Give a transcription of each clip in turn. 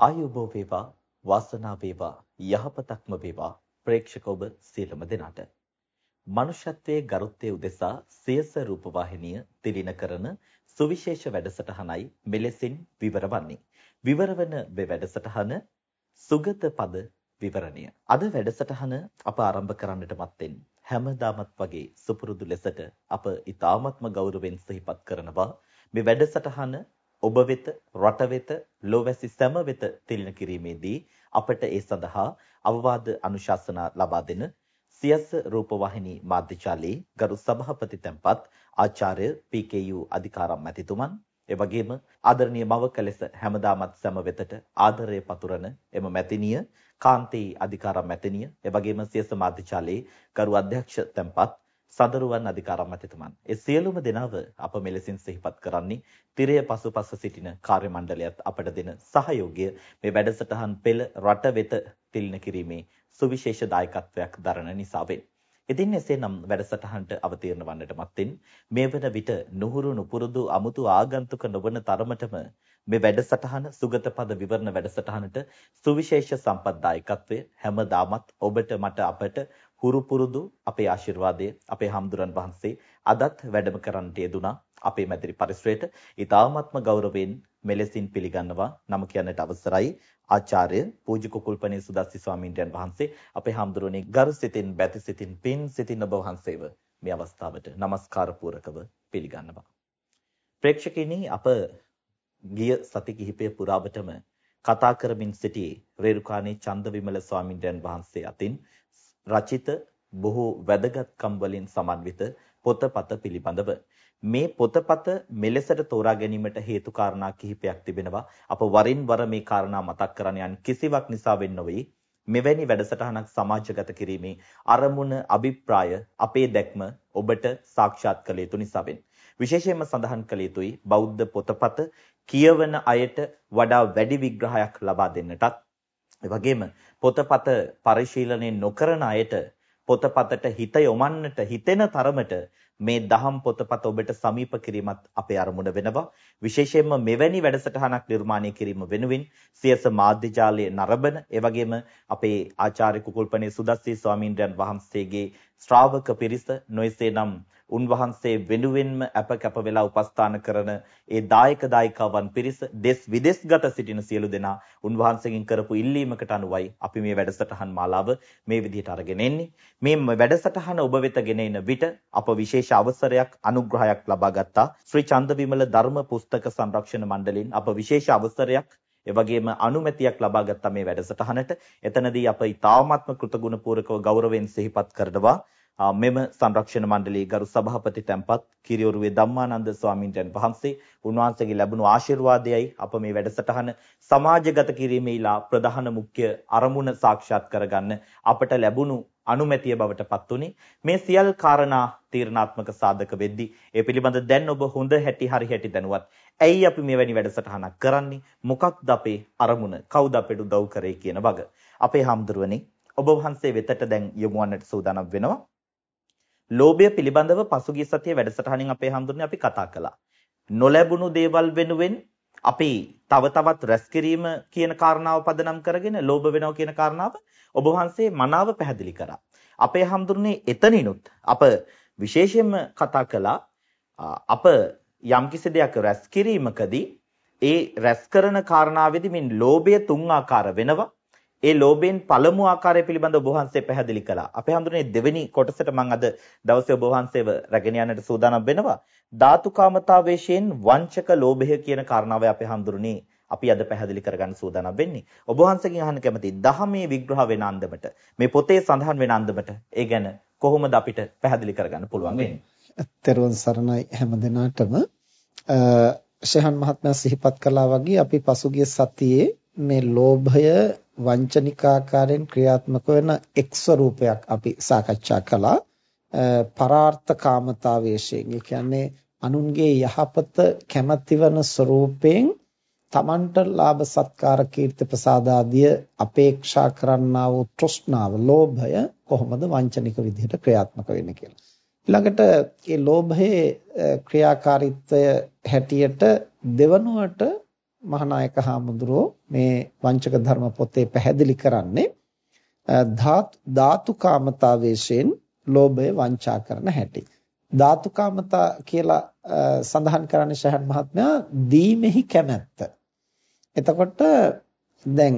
ආයුබෝ වේවා වාසනාව වේවා යහපතක්ම වේවා. ප්‍රේක්ෂක ඔබ සියලුම දෙනාට. මනුෂ්‍යත්වයේ ගරුත්වයේ උදෙසා සියස රූපවාහිනිය තිලින කරන සුවිශේෂ වැඩසටහනයි මෙලෙසින් විවර වන්නේ. විවරවන මේ වැඩසටහන සුගත පද විවරණය. අද වැඩසටහන අප ආරම්භ කරන්නට මත්තෙන් හැමදාමත් වගේ සුපුරුදු ලෙසට අප ඊ타ත්ම ගෞරවයෙන් සිහිපත් කරනවා. මේ වැඩසටහන ඔබ වෙත රට වෙත ලෝවැසි සෑම වෙත තිලින කිරීමේදී අපට ඒ සඳහා අවවාද අනුශාසනා ලබා දෙන සියස් රූපවාහිනී මාධ්‍යචාලී ගරු සභාපති තැන්පත් ආචාර්ය පී.කේ.යු. අධිකාරම් මැතිතුමන් එවැගේම ආදරණීය මවක ලෙස හැමදාමත් සෑම වෙතට ආදරය පතුරන එම මැතිණිය කාන්තී අධිකාරම් මැතිණිය එවැගේම සියස් මාධ්‍යචාලී ගරු අධ්‍යක්ෂ තැන්පත් සදරුවන් අධිකාරම් මැතිතුමන් ඒ සියලුම දෙනාව අප මෙලෙසින් සිහිපත් කරන්නේ තිරය පසුපස සිටින කාර්ය මණ්ඩලයත් අපට දෙන සහයෝගය මේ වැඩසටහන් පෙළ රට වෙත තිලින කිරීමේ සුවිශේෂ දායකත්වයක් දරන නිසාවෙන්. ඉතින් එසේනම් වැඩසටහනට අවතීර්ණ වන්නට මත්තෙන් මේ වන විට නුහුරු නුපුරුදු අමුතු ආගන්තුක නොවන තරමටම මේ වැඩසටහන සුගත පද විවරණ වැඩසටහනට සුවිශේෂ සම්පත්දායකත්වය හැමදාමත් ඔබට මට අපට හුරු පුරුදු අපේ ආශිර්වාදය අපේ හම්දුරන් වහන්සේ අදත් වැඩම කරන්නට යෙදුනා අපේ මැදිරි පරිසරයට. ඊ타ත්ම ගෞරවයෙන් මෙලෙසින් පිළිගන්නවා නම කියන්නට අවසරයි ආචාර්ය පූජ්‍ය කුකුල්පනී සුදස්සි ස්වාමීන් වහන්සේ. අපේ හම්දුරනේ ගරු සිතින් බැති සිතින් පින් සිතින් ඔබ වහන්සේව මේ අවස්ථාවට নমස්කාර පූරකව පිළිගන්නවා. ප්‍රේක්ෂකිනි අප ගිය සති කිහිපය පුරාවටම කතා කරමින් සිටි රේරුකාණී චන්දවිමල ස්වාමීන් වහන්සේ අතින් රචිත බොහෝ වැදගත්කම් වලින් සමන්විත පොතපත පිළිබඳව. මේ පොතපත මෙලෙසට තෝරා ගැනීමට හේතු කාරණා කිහිපයක් තිබෙනවා. අප වරින් වර මේ කාරණා මතක් කරන යන කිසිවක් නිසා වෙන්න නොවේ මෙවැනි වැඩසටහනක් සමාජගත කිරීමේ අරමුණ අභිප්‍රාය අපේ දැක්ම ඔබට සාක්ෂාත් කළ යුතු නිසාවෙන් විශේෂයෙන්ම සඳහන් කළ යුතුයි බෞද්ධ පොතපත කියවන අයට වඩා වැඩි විග්‍රහයක් ලබා දෙන්නටත් ඒ වගේම පොතපත පරිශීලනය නොකරන අයට පොතපතට හිත යොමන්නට හිතෙන තරමට මේ දහම් පොතපත ඔබට සමීප කිරීමත් අපේ අරමුණ වෙනවා. විශේෂයෙන්ම මෙවැනි වැඩසටහනක් නිර්මාණය කිරීම වෙනුවෙන් සියස මාධ්‍ය ජාලයේ නරඹන ඒ වගේම අපේ ආචාර්ය කුකුල්පනේ සුදස්සී ස්වාමීන්ද්‍රයන් වහන්සේගේ ශ්‍රාවක පිරිස නොයසේනම් උන්වහන්සේ වෙනුවෙන්ම අප කැප වෙලා උපස්ථාන කරන ඒ දායක දායිකාවන් පිරිස දෙස් විදෙස්ගත සිටින සියලු දෙනා උන්වහන්සේගෙන් කරපු ඉල්ලීමකට අනුවයි අපි මේ වැඩසටහන් මාලාව මේ විදිහට අරගෙන එන්නේ. මේ වැඩසටහන ඔබ වෙත ගෙන එන විට අප විශේෂ අවසරයක් අනුග්‍රහයක් ලබා ගත්තා. ශ්‍රී චන්දවිමල ධර්ම පුස්තක සංරක්ෂණ මණ්ඩලයෙන් අප විශේෂ අවසරයක් එවැගේම අනුමැතියක් ලබා ගත්තා මේ වැඩසටහනට. එතනදී අප ඊ타ත්ම කෘතගුණ පූර්වකව ගෞරවයෙන් සිහිපත් කරනවා. මෙම සංරක්ෂණ මණ්ඩලයේ ගරු සභාපති තැන්පත් කිරියොරුවේ ධම්මානන්ද ස්වාමීන්වයන් වහන්සේ උන්වහන්සේගේ ලැබුණු ආශිර්වාදයයි අප මේ වැඩසටහන සමාජගත කිරීමේලා ප්‍රධාන මුඛ්‍ය අරමුණ සාක්ෂාත් කරගන්න අපට ලැබුණු අනුමැතිය බවට පත් උනේ. මේ සියල් කාරණා තීරණාත්මක සාධක වෙද්දී ඒ පිළිබඳ දැන් ඔබ හොඳ හැටි හරි හැටි දැනුවත් ඇයි අපි මෙවැනි වැඩසටහනක් කරන්නේ? මොකක්ද අපේ අරමුණ? කවුද අපිට උදව් කරේ කියන වග අපේ හාමුදුරුවනේ ඔබ වහන්සේ වෙතට දැන් යොමු වන්නට සූදානම් වෙනවා. ලෝභය පිළිබඳව පසුගිය සතියේ වැඩසටහනින් අපේ හඳුන්නේ අපි කතා කළා. නොලැබුණු දේවල් වෙනුවෙන් අපි තව තවත් රැස් කිරීම කියන කාරණාව පදනම් කරගෙන ලෝභ වෙනවා කියන කාරණාව ඔබ වහන්සේ මනාව පැහැදිලි කරා. අපේ හඳුන්නේ එතනිනුත් අප විශේෂයෙන්ම කතා කළා අප යම්කිසි දෙයක් රැස් කිරීමකදී ඒ රැස් කරන කාරණාවෙදී මින් ලෝභය තුන් ආකාර වෙනවා. ඒ ලෝභයෙන් පළමු ආකාරය පිළිබඳව ඔබ වහන්සේ පැහැදිලි කළා. අපේ හඳුනේ දෙවෙනි කොටසට මම අද දවසේ ඔබ වහන්සේව රැගෙන යන්නට සූදානම් වෙනවා. ධාතුකාමතාවේශයෙන් වංචක ලෝභය කියන කාරණාව අපේ හඳුරන්නේ අපි අද පැහැදිලි කරගන්න සූදානම් වෙන්නේ. ඔබ වහන්සේගෙන් අහන්න කැමතියි දහමේ විග්‍රහ වෙන අන්දමට මේ පොතේ සඳහන් වෙන අන්දමට ඒ ගැන කොහොමද අපිට පැහැදිලි කරගන්න පුළුවන් වෙන්නේ? තෙරුවන් සරණයි හැම දිනාටම ශහන් මහත්මයා සිහිපත් කළා වගේ අපි පසුගිය සතියේ මේ ලෝභය වංචනික ආකාරයෙන් ක්‍රියාත්මක වෙන එක් ස්වરૂපයක් අපි සාකච්ඡා කළා පරාර්ථ කාමතාවේශයෙන් ඒ කියන්නේ අනුන්ගේ යහපත කැමැතිවන ස්වરૂපයෙන් තමන්ට ලාභ සත්කාර කීර්ති ප්‍රසාද ආදිය අපේක්ෂා කරන්නා වූ තෘෂ්ණාව ලෝභය කොහොමද වංචනික විදිහට ක්‍රියාත්මක වෙන්නේ කියලා. ඊළඟට මේ ලෝභයේ ක්‍රියාකාරීත්වය හැටියට දෙවනුවට මහානායක හාමුදුරුවෝ මේ වංචක ධර්ම පොතේ පැහැදිලි කරන්නේ ධාතුකාමතාවේශයෙන් ලෝභය වංචා කරන හැටි. ධාතුකාමතා කියලා සඳහන් කරන්නේ ශහන් මහත්මයා දීමෙහි කැමැත්ත. එතකොට දැන්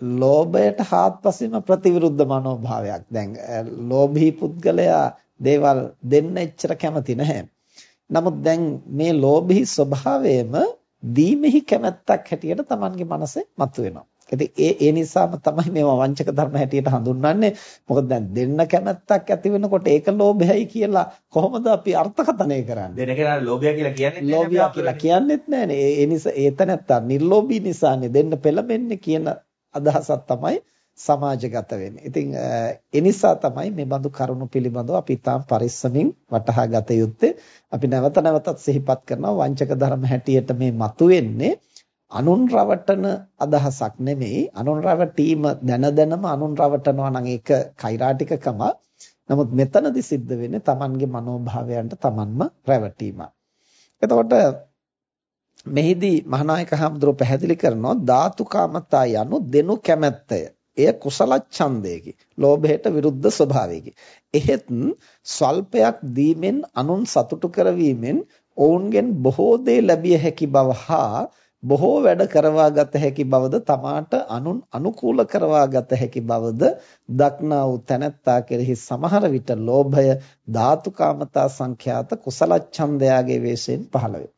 ලෝභයට හාත්පසින්ම ප්‍රතිවිරුද්ධ මනෝභාවයක්. දැන් ලෝභී පුද්ගලයා දේවල් දෙන්න එච්චර කැමති නැහැ. නමුත් දැන් මේ ලෝභී ස්වභාවයම දීමෙහි කැමැත්තක් හැටියට Tamanගේ මනසේ මතුවෙනවා. ඉතින් ඒ ඒ නිසාම තමයි මේවා වංචක ධර්ම හැටියට හඳුන්වන්නේ. මොකද දැන් දෙන්න කැමැත්තක් ඇති වෙනකොට ඒක ලෝභයයි කියලා කොහොමද අපි අර්ථකථනය කරන්නේ? දෙන කෙනා ලෝභය කියලා කියන්නේ ලෝභය කියලා කියන්නේත් නැහැනේ. ඒ නිසා ඒතනත්තා නිර්ලෝභී නිසානේ දෙන්න පෙළඹෙන්නේ කියන අදහසක් තමයි සමාජගත වෙන්නේ. ඉතින් ඒ නිසා තමයි මේ බඳු කරුණු පිළිබඳව අපි තාම පරිස්සමින් වටහා ගත යුත්තේ. අපි නැවත නැවතත් සිහිපත් කරනවා වංචක ධර්ම හැටියට මේ මතුවෙන්නේ අනුන් රවටන අදහසක් නෙමෙයි. අනුන් රවටීම දැන දැනම අනුන් රවටනවා නම් ඒක කෛරාටිකකම. නමුත් මෙතනදි සිද්ධ වෙන්නේ Tamanගේ මනෝභාවයන්ට Tamanම රැවටීම. එතකොට මෙහිදී මහානායක හඳුරෝ පැහැදිලි කරනවා ධාතුකාමතා යනු දෙනු කැමැත්තය. එය කුසල ඡන්දයකි. ලෝභයට විරුද්ධ ස්වභාවයකි. එහෙත් ස්වල්පයක් දීමෙන් අනුන් සතුටු කරවීමෙන් ඔවුන්ගෙන් බොහෝ දේ ලැබිය හැකි බව හා බොහෝ වැඩ කරවා ගත හැකි බවද තමාට අනුන් අනුකූල කරවා ගත හැකි බවද දක්නා වූ තැනැත්තා කෙරෙහි සමහර විට ලෝභය ධාතුකාමතා සංඛ්‍යාත කුසල ඡන්දයාගේ වේශයෙන් පහළ වේ.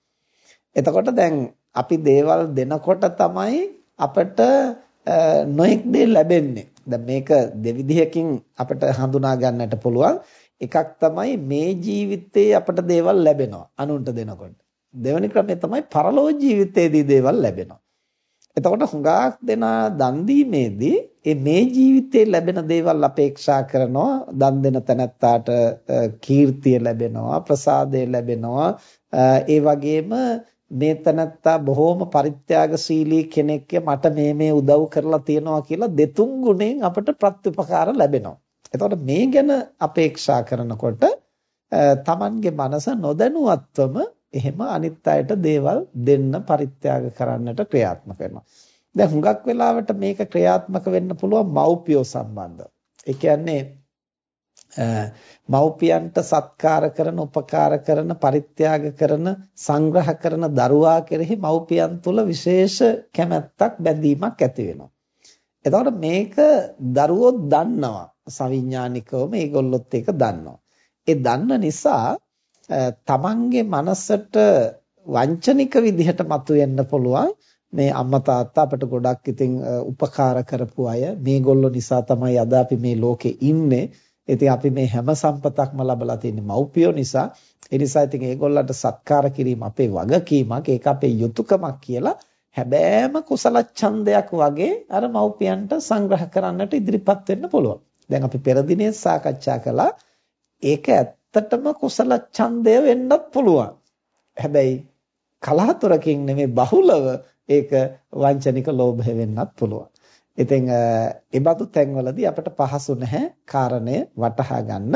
එතකොට දැන් අපි දේවල් දෙනකොට තමයි අපිට නොඑක් දේ ලැබෙන්නේ. දැන් මේක දෙවිධයකින් අපිට හඳුනා ගන්නට පුළුවන්. එකක් තමයි මේ ජීවිතේ අපිට දේවල් ලැබෙනවා අනුන්ට දෙනකොට. දෙවෙනි ක්‍රමය තමයි පරලෝක ජීවිතයේදී දේවල් ලැබෙනවා. එතකොට හුඟක් දෙනා දන් දීමේදී මේ ජීවිතේ ලැබෙන දේවල් අපේක්ෂා කරනවා දන් දෙන තැනැත්තාට කීර්තිය ලැබෙනවා ප්‍රසාදය ලැබෙනවා ඒ වගේම මේ තනත්තා බොහොම පරිත්‍යාගශීලී කෙනෙක්ගේ මට මේ මේ උදව් කරලා තියනවා කියලා දෙතුන් ගුණෙන් අපට ප්‍රත්‍යපකාර ලැබෙනවා. එතකොට මේ ගැන අපේක්ෂා කරනකොට තමන්ගේ මනස නොදැනුවත්වම එහෙම අනිත් අයට දේවල් දෙන්න පරිත්‍යාග කරන්නට ක්‍රියාත්මක වෙනවා. දැන් හුඟක් වෙලාවට මේක ක්‍රියාත්මක වෙන්න පුළුවන් මව්පියෝ සම්බන්ධ. ඒ කියන්නේ මව්පියන්ට සත්කාර කරන, උපකාර කරන, පරිත්‍යාග කරන, සංග්‍රහ කරන දරුවා කෙරෙහි මව්පියන් තුල විශේෂ කැමැත්තක් බැඳීමක් ඇති වෙනවා. එතකොට මේක දරුවෝ දන්නවා. සවිඥානිකවම මේගොල්ලොත් ඒක දන්නවා. ඒ දන්න නිසා තමන්ගේ මනසට වංචනික විදිහට මතුවෙන්න පුළුවන් මේ අම්මා තාත්තා අපට ගොඩක් ඉතින් උපකාර කරපු අය මේගොල්ලෝ නිසා තමයි අද අපි මේ ලෝකේ ඉන්නේ ඉතින් අපි මේ හැම සම්පතක්ම ලබලා තියෙන්නේ මව්පියෝ නිසා. ඒ නිසා ඉතින් ඒගොල්ලන්ට සත්කාර කිරීම අපේ වගකීමක්, ඒක අපේ යුතුයකමක් කියලා හැබෑම කුසල ඡන්දයක් වගේ අර මව්පියන්ට සංග්‍රහ කරන්නට ඉදිරිපත් වෙන්න පුළුවන්. දැන් අපි පෙර දිනේ සාකච්ඡා කළා ඒක ඇත්තටම කුසල ඡන්දය වෙන්නත් පුළුවන්. හැබැයි කලහතොරකින් නෙමෙයි බහුලව ඒක වංචනික ලෝභය වෙන්නත් පුළුවන්. ඉතින් ඒ බඳු තැන්වලදී අපිට පහසු නැහැ කාරණය වටහා ගන්න.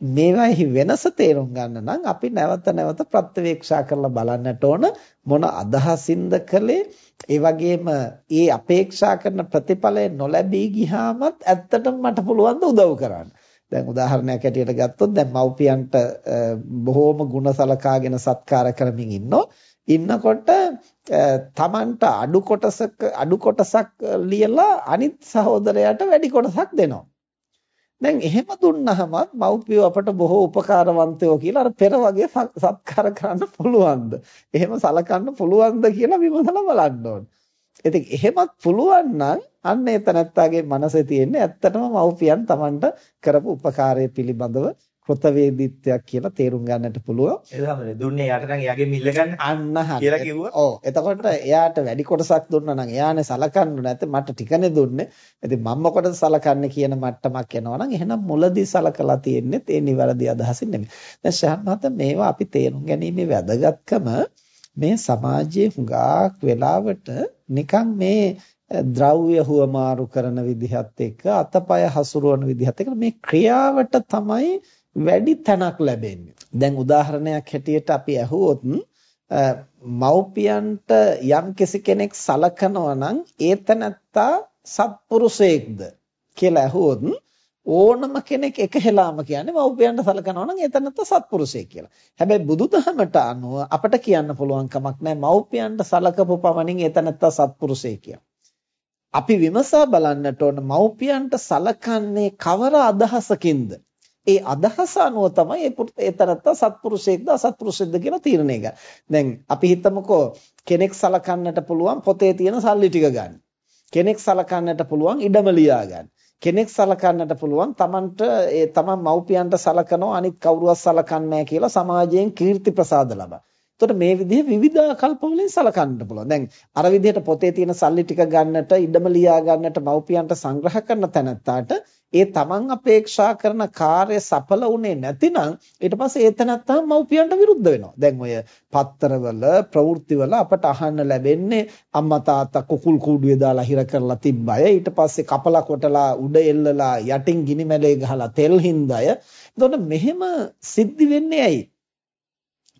මේවාෙහි වෙනස තේරුම් ගන්න නම් අපි නැවත නැවත ප්‍රත්‍යවේක්ෂා කරලා බලන්නට ඕන මොන අදහසින්ද කළේ ඒ වගේම ඒ අපේක්ෂා කරන ප්‍රතිඵලය නොලැබී ගියාමත් ඇත්තටම මට පුළුවන් ද උදව් කරන්න. දැන් උදාහරණයක් ඇටියට ගත්තොත් දැන් මව්පියන්ට බොහෝම ಗುಣ සලකාගෙන සත්කාර කරමින් ඉන්නෝ ඉන්නකොට තමන්ට අඩු කොටසක අඩු කොටසක් ලියලා අනිත් සහෝදරයාට වැඩි කොටසක් දෙනවා. දැන් එහෙම දුන්නහම මව්පියෝ අපට බොහෝ උපකාරවන්තයෝ කියලා අර පෙර වගේ සත්කාර කරන්න පුළුවන්ද? එහෙම සලකන්න පුළුවන්ද කියලා විමසලා බලන්න ඕනේ. ඉතින් එහෙමත් පුළුවන් නම් අන්න ඒ තනත්තාගේ මනසේ තියෙන්නේ ඇත්තටම මව්පියන් Tamanට කරපු උපකාරය පිළිබඳව කෘතවේදීත්වයක් කියලා තේරුම් ගන්නට පුළුවන්. තමයි දුන්නේ යාට නම් එයාගේ මිල්ල ගන්න. අන්න. කියලා කිව්වා. ඔව්. එතකොට එයාට වැඩි කොටසක් දුන්නා නම් එයානේ සලකන්න නැත්නම් මට ටිකනේ දුන්නේ. ඉතින් මම මොකටද සලකන්නේ කියන මට්ටමක් එනවා නම් එහෙනම් මුලදී සලකලා තියෙන්නේ ඒ නිවැරදි අදහසින් නෙමෙයි. දැන් ශාන්ත මේවා අපි තේරුම් ගැනීමේ වැදගත්කම මේ සමාජයේ හුඟක් වෙලාවට නිකන් මේ ද්‍රව්‍ය හුවමාරු කරන විදිහත් එක්ක අතපය හසුරවන විදිහත් එක්ක මේ ක්‍රියාවට තමයි වැඩි තැනක් ලැබෙන්නේ. දැන් උදාහරණයක් හැටියට අපි අහුවොත් මව්පියන්ට යම් කෙනෙක් සලකනවා නම් ඒතනත්තා සත්පුරුෂයෙක්ද කියලා අහුවොත් ඕනම කෙනෙක් එක හෙලාම කියන්නේ මව්පියන්ට සලකනවා නම් ඒතනත්ත සත්පුරුෂයෙක් කියලා. හැබැයි බුදුදහමට අනුව අපට කියන්න පුළුවන් කමක් නැහැ මව්පියන්ට සලකපු පමණින් ඒතනත්ත සත්පුරුෂයෙක් කියලා. අපි විමසා බලන්නට ඕන මව්පියන්ට සලකන්නේ කවර අදහසකින්ද? ඒ අදහස අනුව තමයි ඒ තරත්ත සත්පුරුෂයෙක්ද අසත්පුරුෂයෙක්ද කියලා තීරණය ගන්න. දැන් අපි හිතමුකෝ කෙනෙක් සලකන්නට පුළුවන් පොතේ තියෙන සල්ලි ටික ගන්න. කෙනෙක් සලකන්නට පුළුවන් ඉඩම ලියා ගන්න. කෙනෙක් සලකන්නට පුළුවන් Tamanට ඒ Taman මව්පියන්ට සලකනවා අනිත් කවුරුවත් සලකන්නේ කියලා සමාජයෙන් කීර්ති ප්‍රසාද ලබා. එතකොට මේ විදිහේ විවිධාකල්ප වලින් සලකන්න පුළුවන්. දැන් අර විදිහට පොතේ තියෙන සල්ලි ටික ගන්නට, ඉඩම ලියා ගන්නට මව්පියන්ට සංග්‍රහ කරන තැනත්තාට ඒ තමන් අපේක්ෂා කරන කාර්ය සඵල වුණේ නැතිනම් ඊට පස්සේ ඒ තැනත්තා මව්පියන්ට විරුද්ධ වෙනවා. දැන් ඔය පත්තරවල ප්‍රවෘත්තිවල අපට අහන්න ලැබෙන්නේ අම්මා තාත්තා කුකුල් කූඩුවේ දාලා හිර කරලා තිබ්බය. ඊට පස්සේ කපලා කොටලා උඩ එල්ලලා යටින් ගිනි මැලේ ගහලා තෙල් හින්දාය. එතකොට මෙහෙම සිද්ධි වෙන්නේ ඇයි?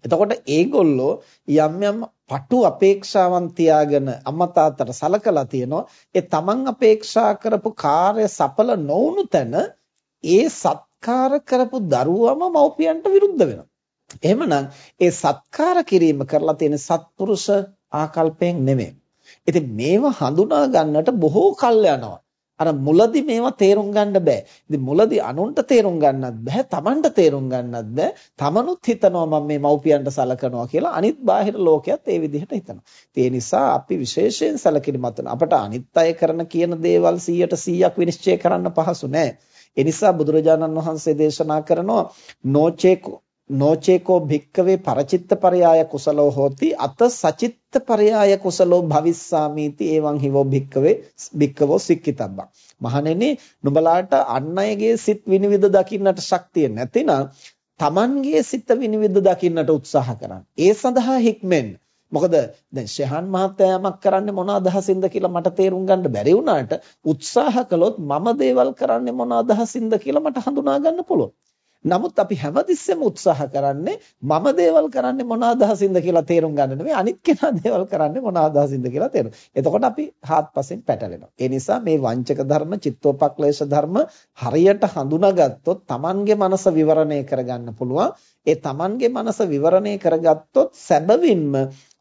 එතකොට ඒගොල්ලෝ යම් යම් පටු අපේක්ෂාවන් තියාගෙන අම්මා තාත්තට සලකලා තියෙනවා ඒ තමන් අපේක්ෂා කරපු කාර්ය සඵල නොවුණු තැන ඒ සත්කාර කරපු දරුවම මව්පියන්ට විරුද්ධ වෙනවා. එහෙමනම් ඒ සත්කාර කිරීම කරලා තියෙන සත්පුරුෂ ආකල්පයෙන් නෙමෙයි. ඉතින් මේව හඳුනා ගන්නට බොහෝ කල් යනවා. අර මුලදි මේවා තේරුම් ගන්න බෑ. ඉතින් මුලදි අනුන්ට තේරුම් ගන්නත් බෑ, Tamanට තේරුම් ගන්නත් බෑ. Tamanුත් හිතනවා මම මේ මව්පියන්ට සලකනවා කියලා අනිත් බාහිර ලෝකයක් ඒ විදිහට හිතනවා. ඒ නිසා අපි විශේෂයෙන් සැලකිලිමත් වෙන අපට අනිත් අය කරන කියන දේවල් 100ට 100ක් විනිශ්චය කරන්න පහසු නෑ. ඒ නිසා බුදුරජාණන් වහන්සේ දේශනා කරනවා නොචේකෝ නොචේකෝ භික්කවේ පරචිත්ත පරයාය කුසලෝ හෝති අත සචිත්ත පරයාය කුසලෝ භවිස්සාමීති එවං හිවෝ භික්කවේ භික්කවෝ සික්කිතබ්බං. මහණෙනි නුඹලාට අන් අයගේ සිත් විනිවිද දකින්නට ශක්තිය නැතිනම් Tamanගේ සිත විනිවිද දකින්නට උත්සාහ කරන්න. ඒ සඳහා හික්මෙන් මොකද දැන් ශහන් මහත්තයා යමක් කරන්නේ මොන අදහසින්ද කියලා මට තේරුම් ගන්න බැරි වුණාට උත්සාහ කළොත් මම දේවල් කරන්නේ මොන අදහසින්ද කියලා මට හඳුනා ගන්න පුළුවන්. නමුත් අපි හැමතිස්සෙම උත්සාහ කරන්නේ මම දේවල් කරන්නේ මොන අදහසින්ද කියලා තේරුම් ගන්න නෙමෙයි අනිත් කෙනා දේවල් කරන්නේ මොන අදහසින්ද කියලා තේරුම්. එතකොට අපි හාත්පසින් පැටලෙනවා. ඒ නිසා මේ වංචක ධර්ම, චිත්තෝපක්ලේශ ධර්ම හරියට හඳුනාගත්තොත් Tamanගේ මනස විවරණය කරගන්න පුළුවන්. ඒ Tamanගේ මනස විවරණය කරගත්තොත් සැබවින්ම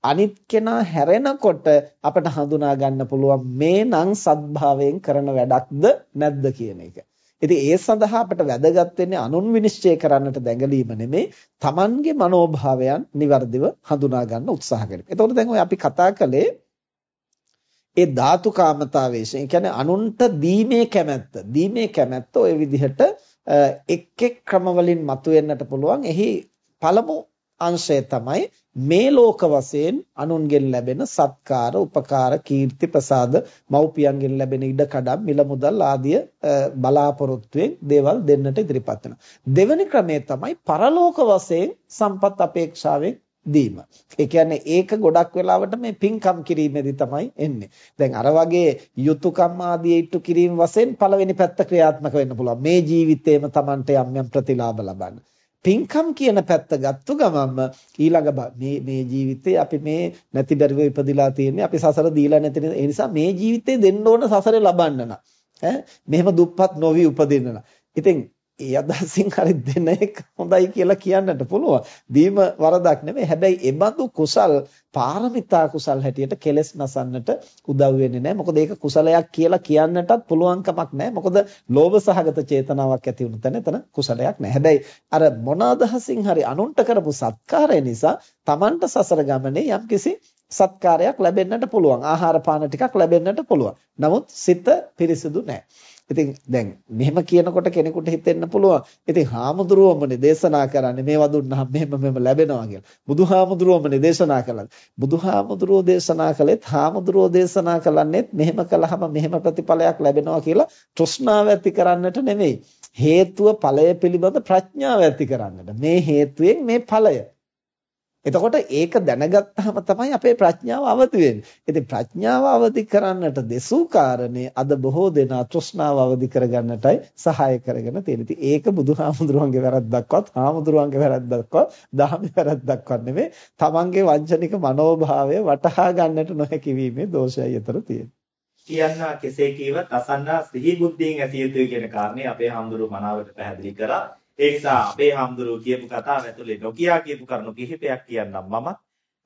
අනිත් කෙනා හැරෙනකොට අපට හඳුනා ගන්න පුළුවන් මේ නම් සත්භාවයෙන් කරන වැඩක්ද නැද්ද කියන එක. ඉතින් ඒ සඳහා අපට වැදගත් වෙන්නේ අනුන් විනිශ්චය කරන්නට දැඟලීම නෙමේ තමන්ගේ මනෝභාවයන් નિවර්ධිව හඳුනා ගන්න උත්සාහ කිරීම. එතකොට දැන් ඔය අපි කතා කළේ ඒ ධාතු කාමතාවේශය. ඒ කියන්නේ අනුන්ට දීමේ කැමැත්ත. දීමේ කැමැත්ත ওই විදිහට එක් එක් ක්‍රමවලින් මතුවෙන්නට පුළුවන්. එහි පළමු අංශය තමයි මේ ලෝක වශයෙන් අනුන්ගෙන් ලැබෙන සත්කාර, උපකාර, කීර්ති, ප්‍රසාද, මව්පියන්ගෙන් ලැබෙන ඉඩකඩම්, මිල මුදල් ආදිය බලාපොරොත්තුෙන් දේවල් දෙන්නට ඉදිරිපත් වෙනවා. දෙවෙනි ක්‍රමය තමයි පරලෝක වශයෙන් සම්පත් අපේක්ෂාවෙන් දීම. ඒ කියන්නේ ඒක ගොඩක් වෙලාවට මේ පින්කම් කිරීමේදී තමයි එන්නේ. දැන් අර වගේ යුතුයකම් ආදී ඉට්ටු කිරීම වශයෙන් පළවෙනි පැත්ත ක්‍රියාත්මක වෙන්න පුළුවන්. මේ ජීවිතේම Tamante යම් යම් ප්‍රතිලාභ ලබන්න. පින්කම් කියන පැත්ත ගත්තු ගමන්ම ඊළඟ මේ මේ ජීවිතේ අපි මේ නැති බැරිව ඉපදිලා තියෙන්නේ අපි සසර දීලා නැති නිසා මේ ජීවිතේ දෙන්න ඕන සසරේ ලබන්න නම් ඈ? මෙහෙම දුප්පත් නොවි උපදින්න නම්. ඉතින් ඒ අදහසින් හරි දෙන එක හොඳයි කියලා කියන්නට පුළුවන්. දීම වරදක් නෙමෙයි. හැබැයි ඒ බඳු කුසල් පාරමිතා කුසල් හැටියට කෙලස් නසන්නට උදව් වෙන්නේ නැහැ. මොකද ඒක කුසලයක් කියලා කියන්නටත් පුළුවන් කමක් නැහැ. මොකද ලෝභ සහගත චේතනාවක් ඇති වුණ තැන එතන කුසලයක් නැහැ. හැබැයි අර මොන අදහසින් හරි අනුන්ට කරපු සත්කාරය නිසා Tamanට සසර ගමනේ යම්කිසි සත්කාරයක් ලැබෙන්නට පුළුවන්. ආහාර පාන ටිකක් ලැබෙන්නට පුළුවන්. නමුත් සිත පිරිසිදු නැහැ. ඉතින් දැන් මෙහෙම කියනකොට කෙනෙකුට හිතෙන්න පුළුවන්. ඉතින් හාමුදුරුවෝමනේ දේශනා කරන්නේ මේවා දුන්නාම මෙහෙම මෙහෙම ලැබෙනවා කියලා. බුදුහාමුදුරුවෝමනේ දේශනා කළා. බුදුහාමුදුරුවෝ දේශනා කළෙත් හාමුදුරුවෝ දේශනා කළන්නේත් මෙහෙම කළාම මෙහෙම ප්‍රතිඵලයක් ලැබෙනවා කියලා තෘෂ්ණාව ඇති කරන්නට නෙමෙයි. හේතුව ඵලය පිළිබඳ ප්‍රඥාව ඇති කරන්නට. මේ හේතුයෙන් මේ ඵලය එතකොට ඒක දැනගත්තාම තමයි අපේ ප්‍රඥාව අවදි වෙන්නේ. ඉතින් ප්‍රඥාව අවදි කරන්නට දෙසූ කාරණේ අද බොහෝ දෙනා තෘෂ්ණාව අවදි කරගන්නටයි සහාය කරගෙන තියෙන්නේ. ඉතින් ඒක බුදුහාමුදුරුවන්ගේ වැරද්දක්වත්, හාමුදුරුවන්ගේ වැරද්දක්වත්, දහමේ වැරද්දක්වත් නෙමෙයි. තමන්ගේ වංචනික මනෝභාවය වටහා ගන්නට නොහැකි වීමේ දෝෂයයි අතර තියෙන්නේ. කියන්නා කෙසේ කීවත් අසන්නා සිහි බුද්ධියෙන් ඇසිය යුතුයි කියන කාරණේ අපේ හාමුදුරුවෝ මනාවට පැහැදිලි කරා. ඒ නිසා අපේ හාමුදුරුවෝ කියපු කතාව ඇතුලේ නොකියා කියපු කරුණු කිහිපයක් කියන්නම් මම.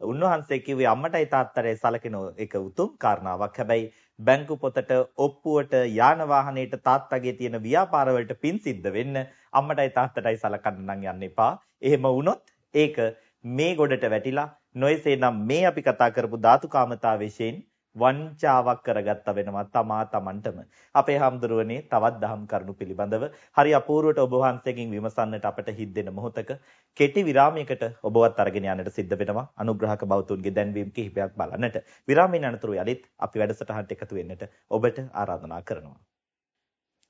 උන්වහන්සේ කිව්වේ අම්මටයි තාත්තටයි සලකන එක උතුම් කාරණාවක්. හැබැයි බැංකු පොතට ඔප්පුවට යාන වාහනේට තාත්තගේ තියෙන ව්‍යාපාර වලට පින් සිද්ධ වෙන්න අම්මටයි තාත්තටයි සලකන්න නම් යන්න එපා. එහෙම වුණොත් ඒක මේ ගොඩට වැටිලා නොයසේනම් මේ අපි කතා කරපු ධාතුකාමතාවයෙන් වංචාවක් කරගත්ත වෙනවා තමා තමන්ටම. අපේ හාමුදුරුවනේ තවත් දහම් කරුණු පිළිබඳව හරි අපූර්වට ඔබ වහන්සේගෙන් විමසන්නට අපට හිතෙන මොහොතක කෙටි විරාමයකට ඔබවත් අරගෙන යන්නට සිද්ධ වෙනවා. අනුග්‍රහක බෞතුන්ගේ දැන්වීම් කිහිපයක් බලන්නට. විරාමයෙන් අනතුරු යලිත් අපි වැඩසටහනට එකතු වෙන්නට ඔබට ආරාධනා කරනවා.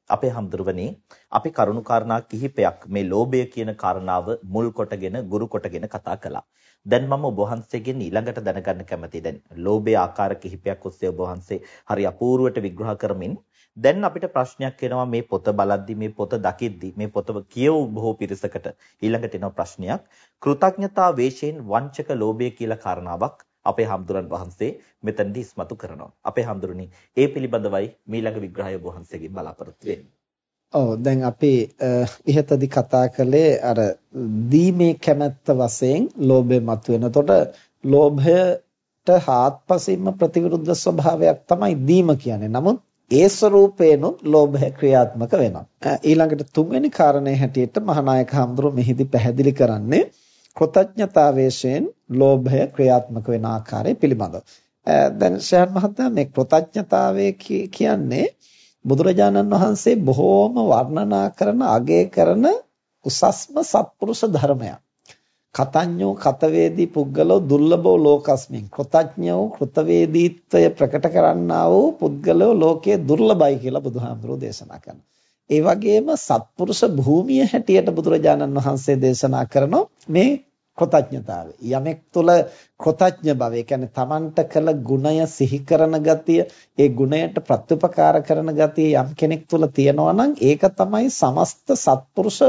අපේ හම්දුරුවනේ අපි කරුණු කාරණා කිහිපයක් මේ ලෝභය කියන කාරණාව මුල් කොටගෙන ගුරු කොටගෙන කතා කළා. දැන් මම ඔබ වහන්සේගෙන් ඊළඟට දැනගන්න කැමතියි. දැන් ලෝභයේ ආකාර කිහිපයක් ඔස්සේ ඔබ වහන්සේ හරි අපූර්වට විග්‍රහ කරමින් දැන් අපිට ප්‍රශ්නයක් එනවා මේ පොත බලද්දි මේ පොත දකිද්දි මේ පොත කියවු බොහෝ පිරිසකට ඊළඟට එනවා ප්‍රශ්නයක් කෘතඥතා වේශයෙන් වංචක ලෝභය කියලා කාරණාවක් අපේ හම්දුරන් වහන්සේ මෙතනදී ඉස්මතු කරනවා අපේ හම්දුරනි ඒ පිළිබඳවයි ඊළඟ විග්‍රහය ඔබ වහන්සේගෙන් බලාපොරොත්තු වෙන්නේ ඔව් දැන් අපි ඉහතදී කතා කළේ අර දීමේ කැමැත්ත වශයෙන් ලෝභය මතුවෙනකොට ලෝභයට හාත්පසින්ම ප්‍රතිවිරුද්ධ ස්වභාවයක් තමයි දීම කියන්නේ. නමුත් ඒ ස්වરૂපේනොත් ලෝභය ක්‍රියාත්මක වෙනවා. ඊළඟට තුන්වෙනි කාරණේ හැටියට මහානායක හඳුරු මෙහිදී පැහැදිලි කරන්නේ කෘතඥතාවයෙන් ලෝභය ක්‍රියාත්මක වෙන ආකාරය පිළිබඳව. දැන් ශාන් මහත්තයා මේ කෘතඥතාවය කියන්නේ බුදුරජාණන් වහන්සේ බොහෝම වර්ණනා කරන අගය කරන උසස්ම සත්පුරුෂ ධර්මයක්. කතඤ්ඤෝ කතවේදී පුද්ගලෝ දුර්ලභෝ ලෝකස්මින් කෘතඥෝ කෘතවේදීත්වය ප්‍රකට කරන්නා වූ පුද්ගලෝ ලෝකයේ දුර්ලභයි කියලා බුදුහාමුදුරෝ දේශනා කරනවා. ඒ වගේම සත්පුරුෂ භූමිය හැටියට බුදුරජාණන් වහන්සේ දේශනා කරන මේ කෘතඥතාවය. යමෙක් තුළ කෘතඥ බව, ඒ කියන්නේ Tamanට කළ ගුණය සිහි කරන ගතිය, ඒ ගුණයට ප්‍රත්‍යපකාර කරන ගතිය යම් කෙනෙක් තුළ තියෙනවා නම් ඒක තමයි සමස්ත සත්පුරුෂ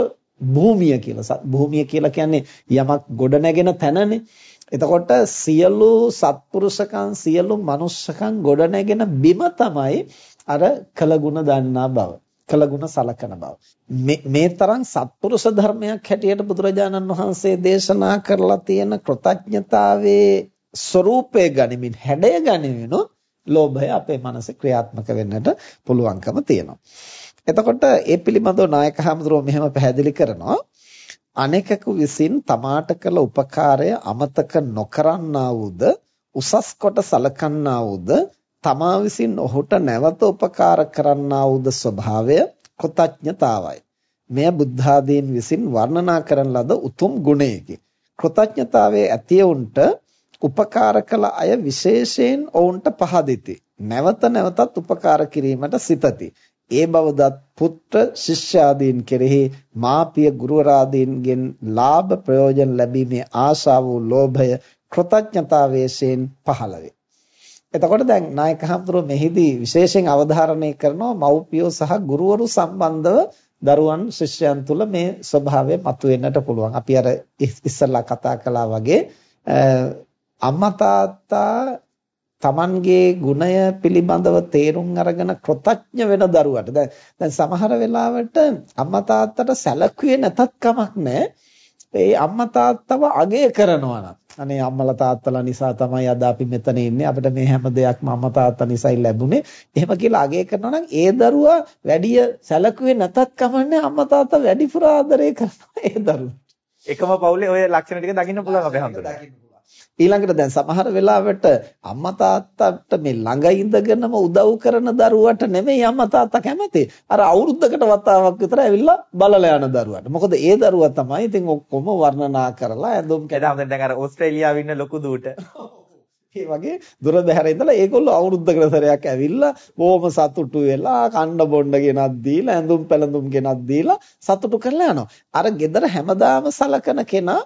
භූමිය කියලා. භූමිය කියලා කියන්නේ යමක් ගොඩනැගෙන තැනනේ. එතකොට සියලු සත්පුරුෂකම් සියලු මනුස්සකම් ගොඩනැගෙන බිම තමයි අර කළ ගුණ දන්නා බව. කළගුණ සලකන බව. මේ තරම් සත්පුරුෂ ධර්මයක් හැටියට බුදුරජාණන් වහන්සේ දේශනා කරලා තියෙන කෘතඥතාවයේ ස්වરૂපය ගනිමින් හැඩය ගනිමිනුත් ලෝභය අපේ මනසේ ක්‍රියාත්මක වෙන්නට පුළුවන්කම තියෙනවා. එතකොට ඒ පිළිබඳව නායක හඳුරෝ මෙහෙම පැහැදිලි කරනවා. අනෙකකු විසින් තමාට කළ උපකාරය අමතක නොකරන්නා වූද උසස් කොට සලකන්නා වූද තමා විසින් ඔහුට නැවත උපකාර කරන්නා වූද ස්වභාවය කෘතඥතාවයි. මෙය බුද්ධාදීන් විසින් වර්ණනා කරන ලද උතුම් ගුණයකි. කෘතඥතාවයේ ඇතිවුන්ට උපකාර කළ අය විශේෂයෙන් ඔවුන්ට පහදිති. නැවත නැවතත් උපකාර කිරීමට සිතති. ඒ බවදත් පුත්‍ර ශිෂ්‍යාදීන් කෙරෙහි මාපිය ගුරුවරාදීන්ගෙන් ලාභ ප්‍රයෝජන ලැබීමේ ආශාව වූ ලෝභය කෘතඥතාවයෙන් පහළ වේ. එතකොට දැන් නායක හඳුරෝ මෙහිදී විශේෂයෙන් අවධාරණය කරනවා මව්පියෝ සහ ගුරුවරු සම්බන්ධව දරුවන් ශිෂ්‍යයන් තුළ මේ ස්වභාවය මතුවෙන්නට පුළුවන්. අපි අර ඉස්සල්ලා කතා කළා වගේ අම්මා තාත්තා Tamanගේ ගුණය පිළිබඳව තේරුම් අරගෙන කෘතඥ වෙන දරුවට දැන් දැන් සමහර වෙලාවට අම්මා තාත්තට සැලකුවේ නැතත් කමක් නැහැ. ඒ අම්මා තාත්තව අගය කරනවා නම් අනේ අම්මලා තාත්තලා නිසා තමයි අද අපි මෙතන ඉන්නේ. අපිට මේ හැම දෙයක්ම අම්මා තාත්තා නිසායි ලැබුණේ. එහෙම කියලා අගය කරනවා නම් ඒ දරුවා වැඩිය සැලකුවේ නැතත් කමන්නේ අම්මා තාත්තා වැඩිපුර ආදරය කරනවා ඒ දරුවා. එකම පවුලේ ඔය ලක්ෂණ ටික දකින්න පුළුවන් අපේ හම්දුරට ඊළඟට දැන් සමහර වෙලාවට අම්මා තාත්තට මේ ළඟ ඉඳගෙනම උදව් කරන දරුවට නෙමෙයි අම්මා තාත්තා කැමති. අර අවුරුද්දකට වතාවක් විතර ඇවිල්ලා බලලා යන දරුවට. මොකද ඒ දරුවා තමයි ඉතින් ඔක්කොම වර්ණනා කරලා ඇඳුම් කැඩාම දැන් අර ඕස්ට්‍රේලියාවේ ඉන්න ලොකු දුවට. ඒ වගේ දුර බැහැර ඉඳලා ඒගොල්ලෝ අවුරුද්දකට සැරයක් ඇවිල්ලා බොහොම සතුටු වෙලා කන්න බොන්න ගෙනත් දීලා ඇඳුම් පැළඳුම් ගෙනත් දීලා සතුටු කරලා යනවා. අර ගෙදර හැමදාම සලකන කෙනා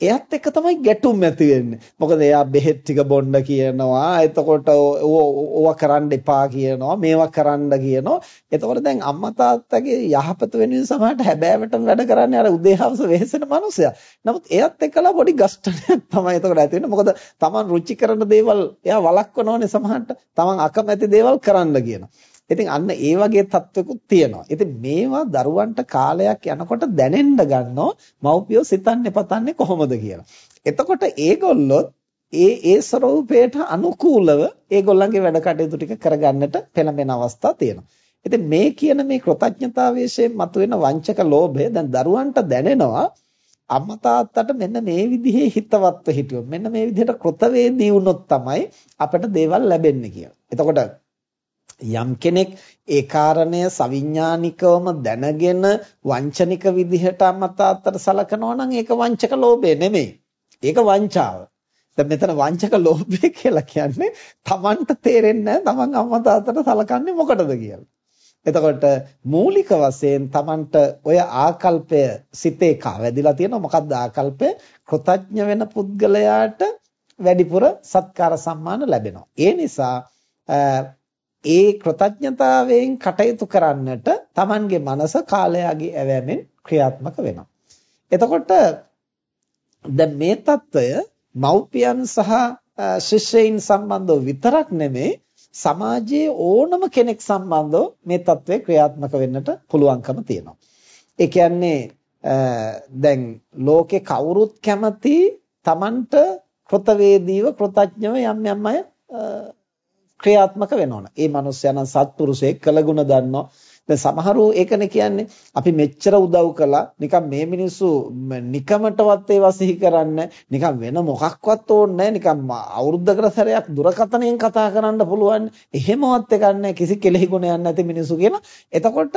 එයත් එක්ක තමයි ගැටුම් ඇති වෙන්නේ. මොකද එයා බෙහෙත් ටික බොන්න කියනවා. එතකොට ඕවා කරන්න එපා කියනවා. මේවා කරන්න කියනවා. එතකොට දැන් අම්මා තාත්තගේ යහපත වෙනුවෙන් සමහරට හැබෑවටම වැඩ කරන්නේ අර උදේ හවස වෙහෙසෙන මනුස්සයා. නමුත් එයත් එක්කලා පොඩි ගස්ටනයක් තමයි එතකොට ඇති වෙන්නේ. මොකද Taman රුචි කරන දේවල් එයා වළක්වනෝනේ සමහරට. Taman අකමැති දේවල් කරන්න කියනවා. ඉතින් අන්න ඒ වගේ තත්වකුත් තියෙනවා. ඉතින් මේවා දරුවන්ට කාලයක් යනකොට දැනෙන්න ගන්නවා මව්පියෝ සිතන්නේ පතන්නේ කොහොමද කියලා. එතකොට ඒගොල්ලොත් ඒ ඒ ස්වરૂපයට අනුකූලව ඒගොල්ලන්ගේ වැඩ කටයුතු ටික කරගන්නට පෙළඹෙන අවස්ථා තියෙනවා. ඉතින් මේ කියන මේ කෘතඥතාවයේෂයෙන් මතුවෙන වංචක ලෝභය දැන් දරුවන්ට දැනෙනවා අම්මා තාත්තට මෙන්න මේ විදිහේ හිතවත්ව හිටියොත් මෙන්න මේ විදිහට කෘතවේදී වුණොත් තමයි අපිට දේවල් ලැබෙන්නේ කියලා. එතකොට යම් කෙනෙක් ඒ කාරණය සවිඥානිකවම දැනගෙන වංචනික විදිහට අම්මා තාත්තට සලකනවා නම් ඒක වංචක ලෝභය නෙමෙයි. ඒක වංචාව. දැන් මෙතන වංචක ලෝභය කියලා කියන්නේ Tamanට තේරෙන්නේ නැහැ Taman අම්මා තාත්තට සලකන්නේ මොකටද කියලා. එතකොට මූලික වශයෙන් Tamanට ඔය ආකල්පය සිතේ කාවැදිලා තියෙනවා මොකක්ද ආකල්පය? කෘතඥ වෙන පුද්ගලයාට වැඩිපුර සත්කාර සම්මාන ලැබෙනවා. ඒ නිසා ඒ කෘතඥතාවයෙන් කටයුතු කරන්නට Tamanගේ මනස කාලයගේ ඇවෑමෙන් ක්‍රියාත්මක වෙනවා. එතකොට දැන් මේ తত্ত্বය මව්පියන් සහ ශිෂ්‍යයින් සම්බන්ධව විතරක් නෙමේ සමාජයේ ඕනම කෙනෙක් සම්බන්ධව මේ తত্ত্বය ක්‍රියාත්මක වෙන්නට පුළුවන්කම තියෙනවා. ඒ කියන්නේ දැන් ලෝකේ කවුරුත් කැමති Tamanට කෘතවේදීව කෘතඥව යම් යම් අය ක්‍රියාත්මක වෙනවන. ඒ මනුස්සයා නම් සත්පුරුෂයෙක් කළගුණ දන්නවා. දැන් සමහරව ඒකනේ කියන්නේ අපි මෙච්චර උදව් කළා. නිකන් මේ මිනිස්සු නිකමටවත් ඒවා සිහි කරන්නේ නිකන් වෙන මොකක්වත් ඕනේ නිකන් අවුරුද්දකට සැරයක් දුරකථනයෙන් කතා කරන්න පුළුවන්. එහෙමවත් එකක් නැහැ. කිසි කෙලෙහි ගුණයක් නැති මිනිස්සු කියන එතකොට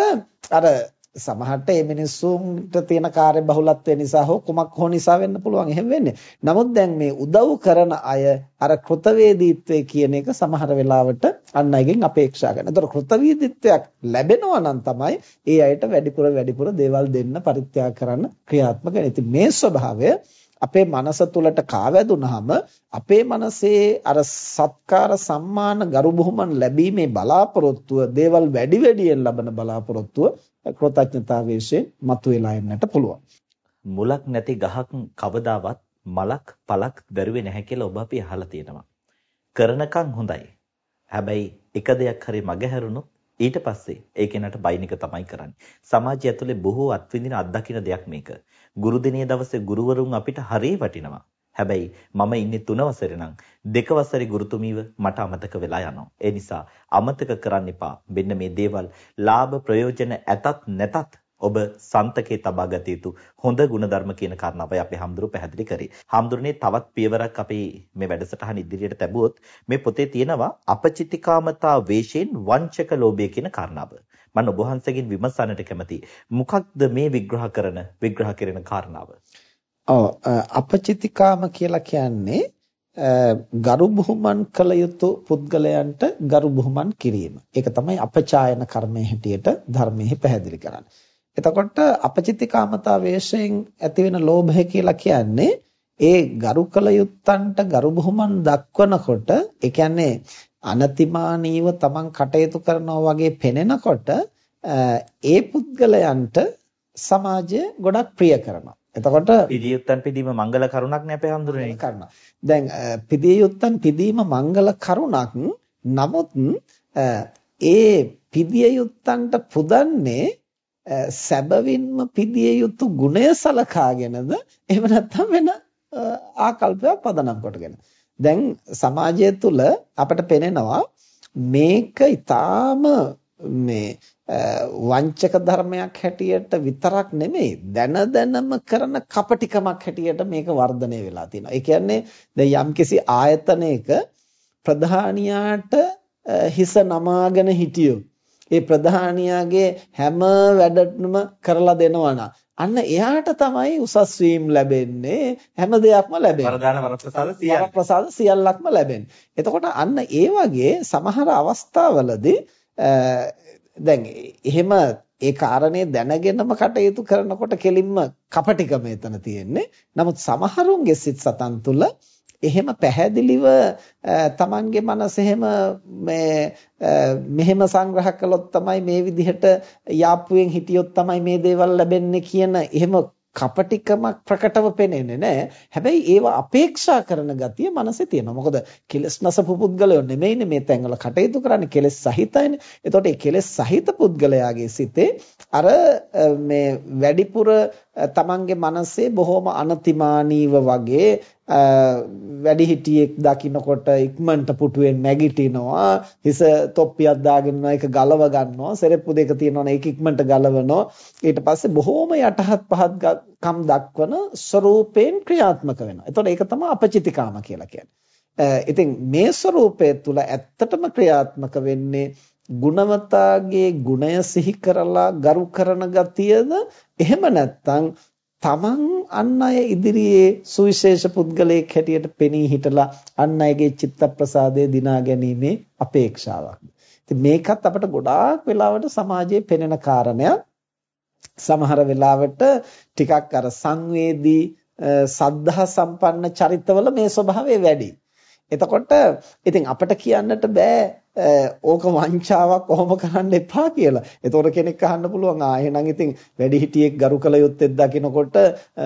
අර සමහරට මේ මිනිස්සුන්ට තියෙන කාර්ය බහුලත්වය නිසා හෝ කුමක් හෝ නිසා වෙන්න පුළුවන් එහෙම වෙන්නේ. නමුත් දැන් මේ උදව් කරන අය අර කෘතවේදීත්වය කියන එක සමහර වෙලාවට අන් අයගෙන් අපේක්ෂා කරනවා. ඒතර කෘතවේදීත්වයක් ලැබෙනවා නම් තමයි ඒ අයට වැඩිපුර වැඩිපුර දේවල් දෙන්න පරිත්‍යාග කරන්න ක්‍රියාත්මක වෙන්නේ. ඉතින් මේ ස්වභාවය අපේ මනස තුලට කාවැදුනහම අපේ මනසේ අර සත්කාර සම්මාන ගරු බුහුමන් ලැබීමේ බලාපොරොත්තුව දේවල් වැඩි වැඩියෙන් ලබන බලාපොරොත්තුව කෘතඥතාවයෙන් මතුවලා එන්නට පුළුවන්. මුලක් නැති ගහක් කවදාවත් මලක් පලක් දරුවේ නැහැ කියලා ඔබ අපි අහලා තියෙනවා. කරනකම් හොඳයි. හැබැයි එක දෙයක් හරි මගහැරුණොත් ඊට පස්සේ ඒ කෙනාට බයින් එක තමයි කරන්නේ. සමාජය ඇතුලේ බොහෝ අත්විඳින අත්දකින්න දෙයක් මේක. ගුරු දිනේ දවසේ ගුරුවරුන් අපිට හරිය වටිනවා. හැබැයි මම ඉන්නේ තුන වසරේ නම් දෙක වසරේ ගුරුතුමීව මට අමතක වෙලා යනවා. ඒ නිසා අමතක කරන්න එපා. මෙන්න මේ දේවල් ලාභ ප්‍රයෝජන ඇතත් නැතත් ඔබ සන්තකේ තබා ගත යුතු හොඳ ಗುಣධර්ම කියන කාරණාවයි අපි හම්දුරු පැහැදිලි කරේ. හම්දුරනේ තවත් පියවරක් අපි මේ වැඩසටහන ඉදිරියට තැබුවොත් මේ පොතේ තියෙනවා අපචිතිකාමතා වේශයෙන් වංචක ලෝභය කියන කාරණාව. මම ඔබ වහන්සේගෙන් විමසන්නට කැමතියි. මොකක්ද මේ විග්‍රහ කරන විග්‍රහ කරන කාරණාව? ඔව් අපචිතිකාම කියලා කියන්නේ ගරු බුහුමන් කළ යුතු පුද්ගලයන්ට ගරු බුහුමන් කිරීම. ඒක තමයි අපචායන කර්මයේ හැටියට ධර්මයේ පැහැදිලි කරන්නේ. එතකොට අපචිතිකාමතා වේශයෙන් ඇතිවෙන ලෝභය කියලා කියන්නේ ඒ ගරු කළ යුත්තන්ට ගරු බුහුමන් දක්වනකොට ඒ කියන්නේ අනතිමානීව තමන් කටයුතු කරනවා වගේ පෙනෙනකොට ඒ පුද්ගලයන්ට සමාජය ගොඩක් ප්‍රිය කරනවා. එතකොට පිදියුත්තන් පිදීම මංගල කරුණක් නේ අපේ හඳුරන්නේ කරනවා. දැන් පිදියුත්තන් පිදීම මංගල කරුණක්. නමුත් ඒ පිදියුත්තන්ට පුදන්නේ සැබවින්ම පිදිය යුතු ගුණය සලකාගෙනද? එහෙම නැත්නම් වෙන ආකල්පයක් පදනම් කොටගෙන. දැන් සමාජය තුළ අපට පෙනෙනවා මේක ඊටාම මේ වංචක ධර්මයක් හැටියට විතරක් නෙමෙයි දැන දැනම කරන කපටිකමක් හැටියට මේක වර්ධනය වෙලා තියෙනවා. ඒ කියන්නේ දැන් යම්කිසි ආයතනයක ප්‍රධානියාට හිස නමාගෙන හිටියොත් ඒ ප්‍රධානියාගේ හැම වැඩටම කරලා දෙනවා අන්න එයාට තමයි උසස් වීම ලැබෙන්නේ හැම දෙයක්ම ලැබෙන්නේ. වරදාන වරප්‍රසාද සියල්ල. වරප්‍රසාද සියල්ලක්ම ලැබෙන්නේ. එතකොට අන්න ඒ වගේ සමහර අවස්ථාවලදී දැන් එහෙම ඒ කාරණේ දැනගෙනම කටයුතු කරනකොට කෙලින්ම කපටිකම එතන තියෙන්නේ. නමුත් සමහරුන්ගේ සිත් සතන් තුළ එහෙම පැහැදිලිව තමන්ගේ මනස එහෙම මේ මෙහෙම සංග්‍රහ කළොත් තමයි මේ විදිහට යාප්පුවෙන් හිටියොත් තමයි මේ දේවල් ලැබෙන්නේ කියන එහෙම කපටිකමක් ප්‍රකටව පෙනෙන්නේ නැහැ. හැබැයි ඒව අපේක්ෂා කරන ගතිය මනසේ තියෙනවා. මොකද කෙලස් නසපු පුද්ගලයෝ නෙමෙයිනේ මේ තැන්වල කටයුතු කරන්නේ කෙලස් සහිතයිනේ. එතකොට මේ කෙලස් සහිත පුද්ගලයාගේ සිතේ අර මේ වැඩිපුර තමන්ගේ මනසේ බොහොම අනතිමානීව වගේ වැඩිහිටියෙක් දකින්නකොට ඉක්මනට පුටුවෙන් නැගිටිනවා හිස තොප්පියක් දාගෙන ඒක ගලව ගන්නවා සෙරෙප්පු දෙක තියෙනවනේ ඒක ඉක්මනට ගලවනවා ඊට පස්සේ බොහොම යටහත් පහත් කම් දක්වන ස්වરૂපයෙන් ක්‍රියාත්මක වෙනවා. එතකොට ඒක තමයි අපචිතිකාම කියලා කියන්නේ. ඉතින් මේ ස්වરૂපය තුල ඇත්තටම ක්‍රියාත්මක වෙන්නේ ගුණවතාගේ ගුණය සිහි කරලා ගරු කරන ගතියද එහෙම නැත්නම් තමන් අන් අය ඉදිරියේ සුවිශේෂ පුද්ගලයෙක් හැටියට පෙනී හිටලා අන් අයගේ චිත්ත ප්‍රසාදය දිනා ගැනීමේ අපේක්ෂාවක්. ඉතින් මේකත් අපිට ගොඩාක් වෙලාවට සමාජයේ පෙනෙන කාරණයක්. සමහර වෙලාවට ටිකක් අර සංවේදී සද්ධා සම්පන්න චරිතවල මේ ස්වභාවය වැඩි. එතකොට ඉතින් අපිට කියන්නට බෑ ඕක වංචාවක් කොහොම කරන්න එපා කියලා. ඒතකොට කෙනෙක් අහන්න පුළුවන් ආ එහෙනම් ඉතින් වැඩිහිටියෙක් ගරු කළ යුත්තේ දකින්නකොට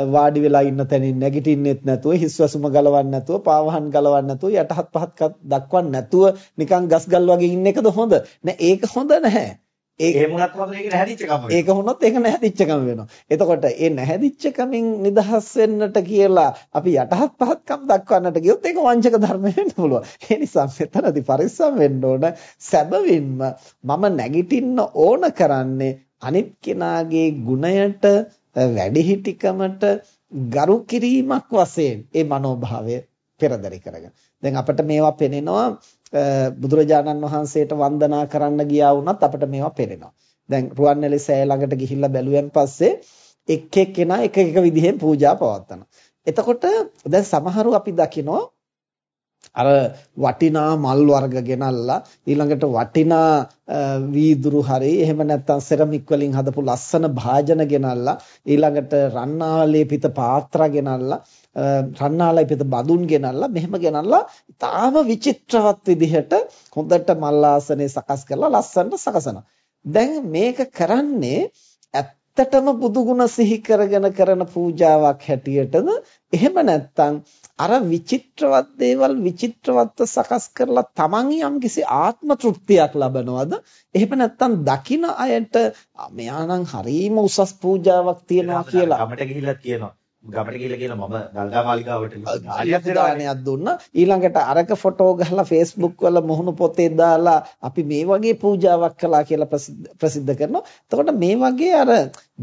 වාඩි වෙලා ඉන්න තැනින් නැගිටින්නෙත් නැතුව හිස්වසුම ගලවන්න නැතුව පාවහන් ගලවන්න නැතුව යටහත් පහත් දක්වන්න නැතුව නිකන් ගස්ගල් වගේ ඉන්න එකද හොඳ? නෑ ඒක හොඳ නැහැ. ඒක එහෙම වුණත් මොකද ඒක නැහැදිච්ච කම ඒක වුණොත් ඒක නැහැදිච්ච කම වෙනවා. එතකොට ඒ නැහැදිච්ච කමින් නිදහස් වෙන්නට කියලා අපි යටහත් පහත්කම් දක්වන්නට ගියොත් ඒක වංචක ධර්ම වෙන්න පුළුවන්. ඒ නිසා මෙතනදී පරිස්සම් වෙන්න ඕන. සැබවින්ම මම නැගිටින්න ඕන කරන්නේ අනිත් කෙනාගේ ගුණයට වැඩිහිටිකමට ගරු කිරීමක් වශයෙන් ඒ මනෝභාවය පෙරදරි කරගන්න. දැන් අපිට මේවා පෙනෙනවා බුදුරජාණන් වහන්සේට වන්දනා කරන්න ගියා වුණත් අපිට මේවා පේනවා. දැන් රුවන්වැලි සෑය ළඟට ගිහිල්ලා බැලුවෙන් පස්සේ එක් එක්කෙනා එක එක විදිහෙන් පූජා පවත්වනවා. එතකොට දැන් සමහරු අපි දකිනවා අර වටිනා මල් වර්ග ගෙනල්ලා ඊළඟට වටිනා වීදුරු හරි එහෙම නැත්නම් සෙරමික් වලින් හදපු ලස්සන භාජන ගෙනල්ලා ඊළඟට රන්නාලේ පිට පාත්‍ර ගෙනල්ලා රන්නාලේ පිට බඳුන් ගෙනල්ලා මෙහෙම ගෙනල්ලා ඊටාම විචිත්‍රවත් විදිහට හොඳට මල් ආසනේ සකස් කරලා ලස්සනට සකසනවා. දැන් මේක කරන්නේ ඇත්තටම බුදුගුණ සිහි කරගෙන කරන පූජාවක් හැටියටද? එහෙම නැත්නම් අර විචිත්‍රවත් දේවල් විචිත්‍රවත්ව සකස් කරලා තමන් යම්කිසි ආත්ම තෘප්තියක් ලබනවද? එහෙම නැත්නම් දකින අයට මෙයා නම් හරීම උසස් පූජාවක් තියනවා කියලා. අපිට ගිහිල්ලා කියනවා ගමට ගිහලා කියන මම දල්දා මාලිගාවට දානයක් දුන්නා ඊළඟට අරක ෆොටෝ ගහලා Facebook වල මුහුණු පොතේ දාලා අපි මේ වගේ පූජාවක් කළා කියලා ප්‍රසිද්ධ කරනවා එතකොට මේ වගේ අර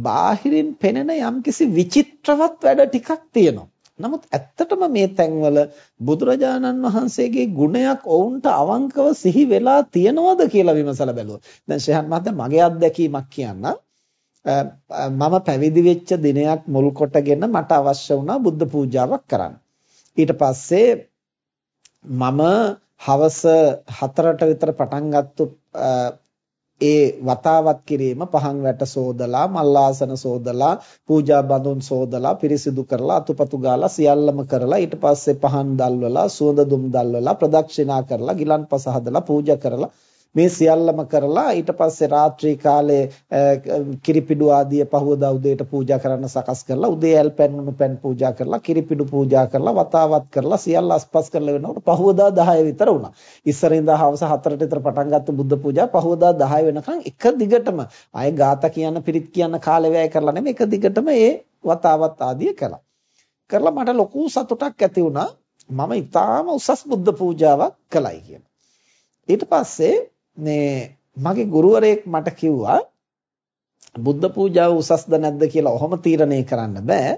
බාහිරින් පෙනෙන යම්කිසි විචිත්‍රවත් වැඩ ටිකක් තියෙනවා නමුත් ඇත්තටම මේ තැන්වල බුදුරජාණන් වහන්සේගේ ගුණයක් ඔවුන්ට අවංකව සිහි වෙලා තියනවද කියලා විමසලා බැලුවා. දැන් ශේහන් මහත්තයා මගේ අත්දැකීමක් කියන්නම්. මම පැවිදි වෙච්ච දිනයක් මුල් කොටගෙන මට අවශ්‍ය වුණා බුද්ධ පූජාවක් කරන්න. ඊට පස්සේ මම හවස 4ට විතර පටන් ගත්තු ඒ වතාවත් කිරීම පහන් වැට සෝදලා මල්ලාසන සෝදලා පූජා බඳුන් සෝදලා පිරිසිදු කරලා අතුපතු ගාලා සියල්ලම කරලා ඊට පස්සේ පහන් දල්වලා සුවඳ දුම් දල්වලා ප්‍රදක්ෂිනා කරලා ගිලන්පස හදලා පූජා කරලා මේ සියල්ලම කරලා ඊට පස්සේ රාත්‍රී කාලයේ කිරිපිඩු ආදිය පහවදා උදේට පූජා කරන්න සකස් කරලා උදේ ඇල් පැන් උණු පැන් පූජා කරලා කිරිපිඩු පූජා කරලා වතාවත් කරලා සියල්ල අස්පස් කරලා වෙනකොට පහවදා 10 විතර වුණා. ඉස්සරින්දා හවස 4ට විතර පටන් ගත්ත බුද්ධ පූජා පහවදා 10 වෙනකන් එක දිගටම අය ગાතා කියන පිරිත් කියන කාලය වැය කරලා නෙමෙයි එක දිගටම ඒ වතාවත් ආදිය කළා. කරලා මට ලොකු සතුටක් ඇති වුණා. මම ඊටාම උසස් බුද්ධ පූජාවක් කළයි කියන. ඊට පස්සේ මේ මගේ ගුරුවරයෙක් මට කිව්වා බුද්ධ පූජාව උසස්ද නැද්ද කියලා ඔහොම තීරණය කරන්න බෑ.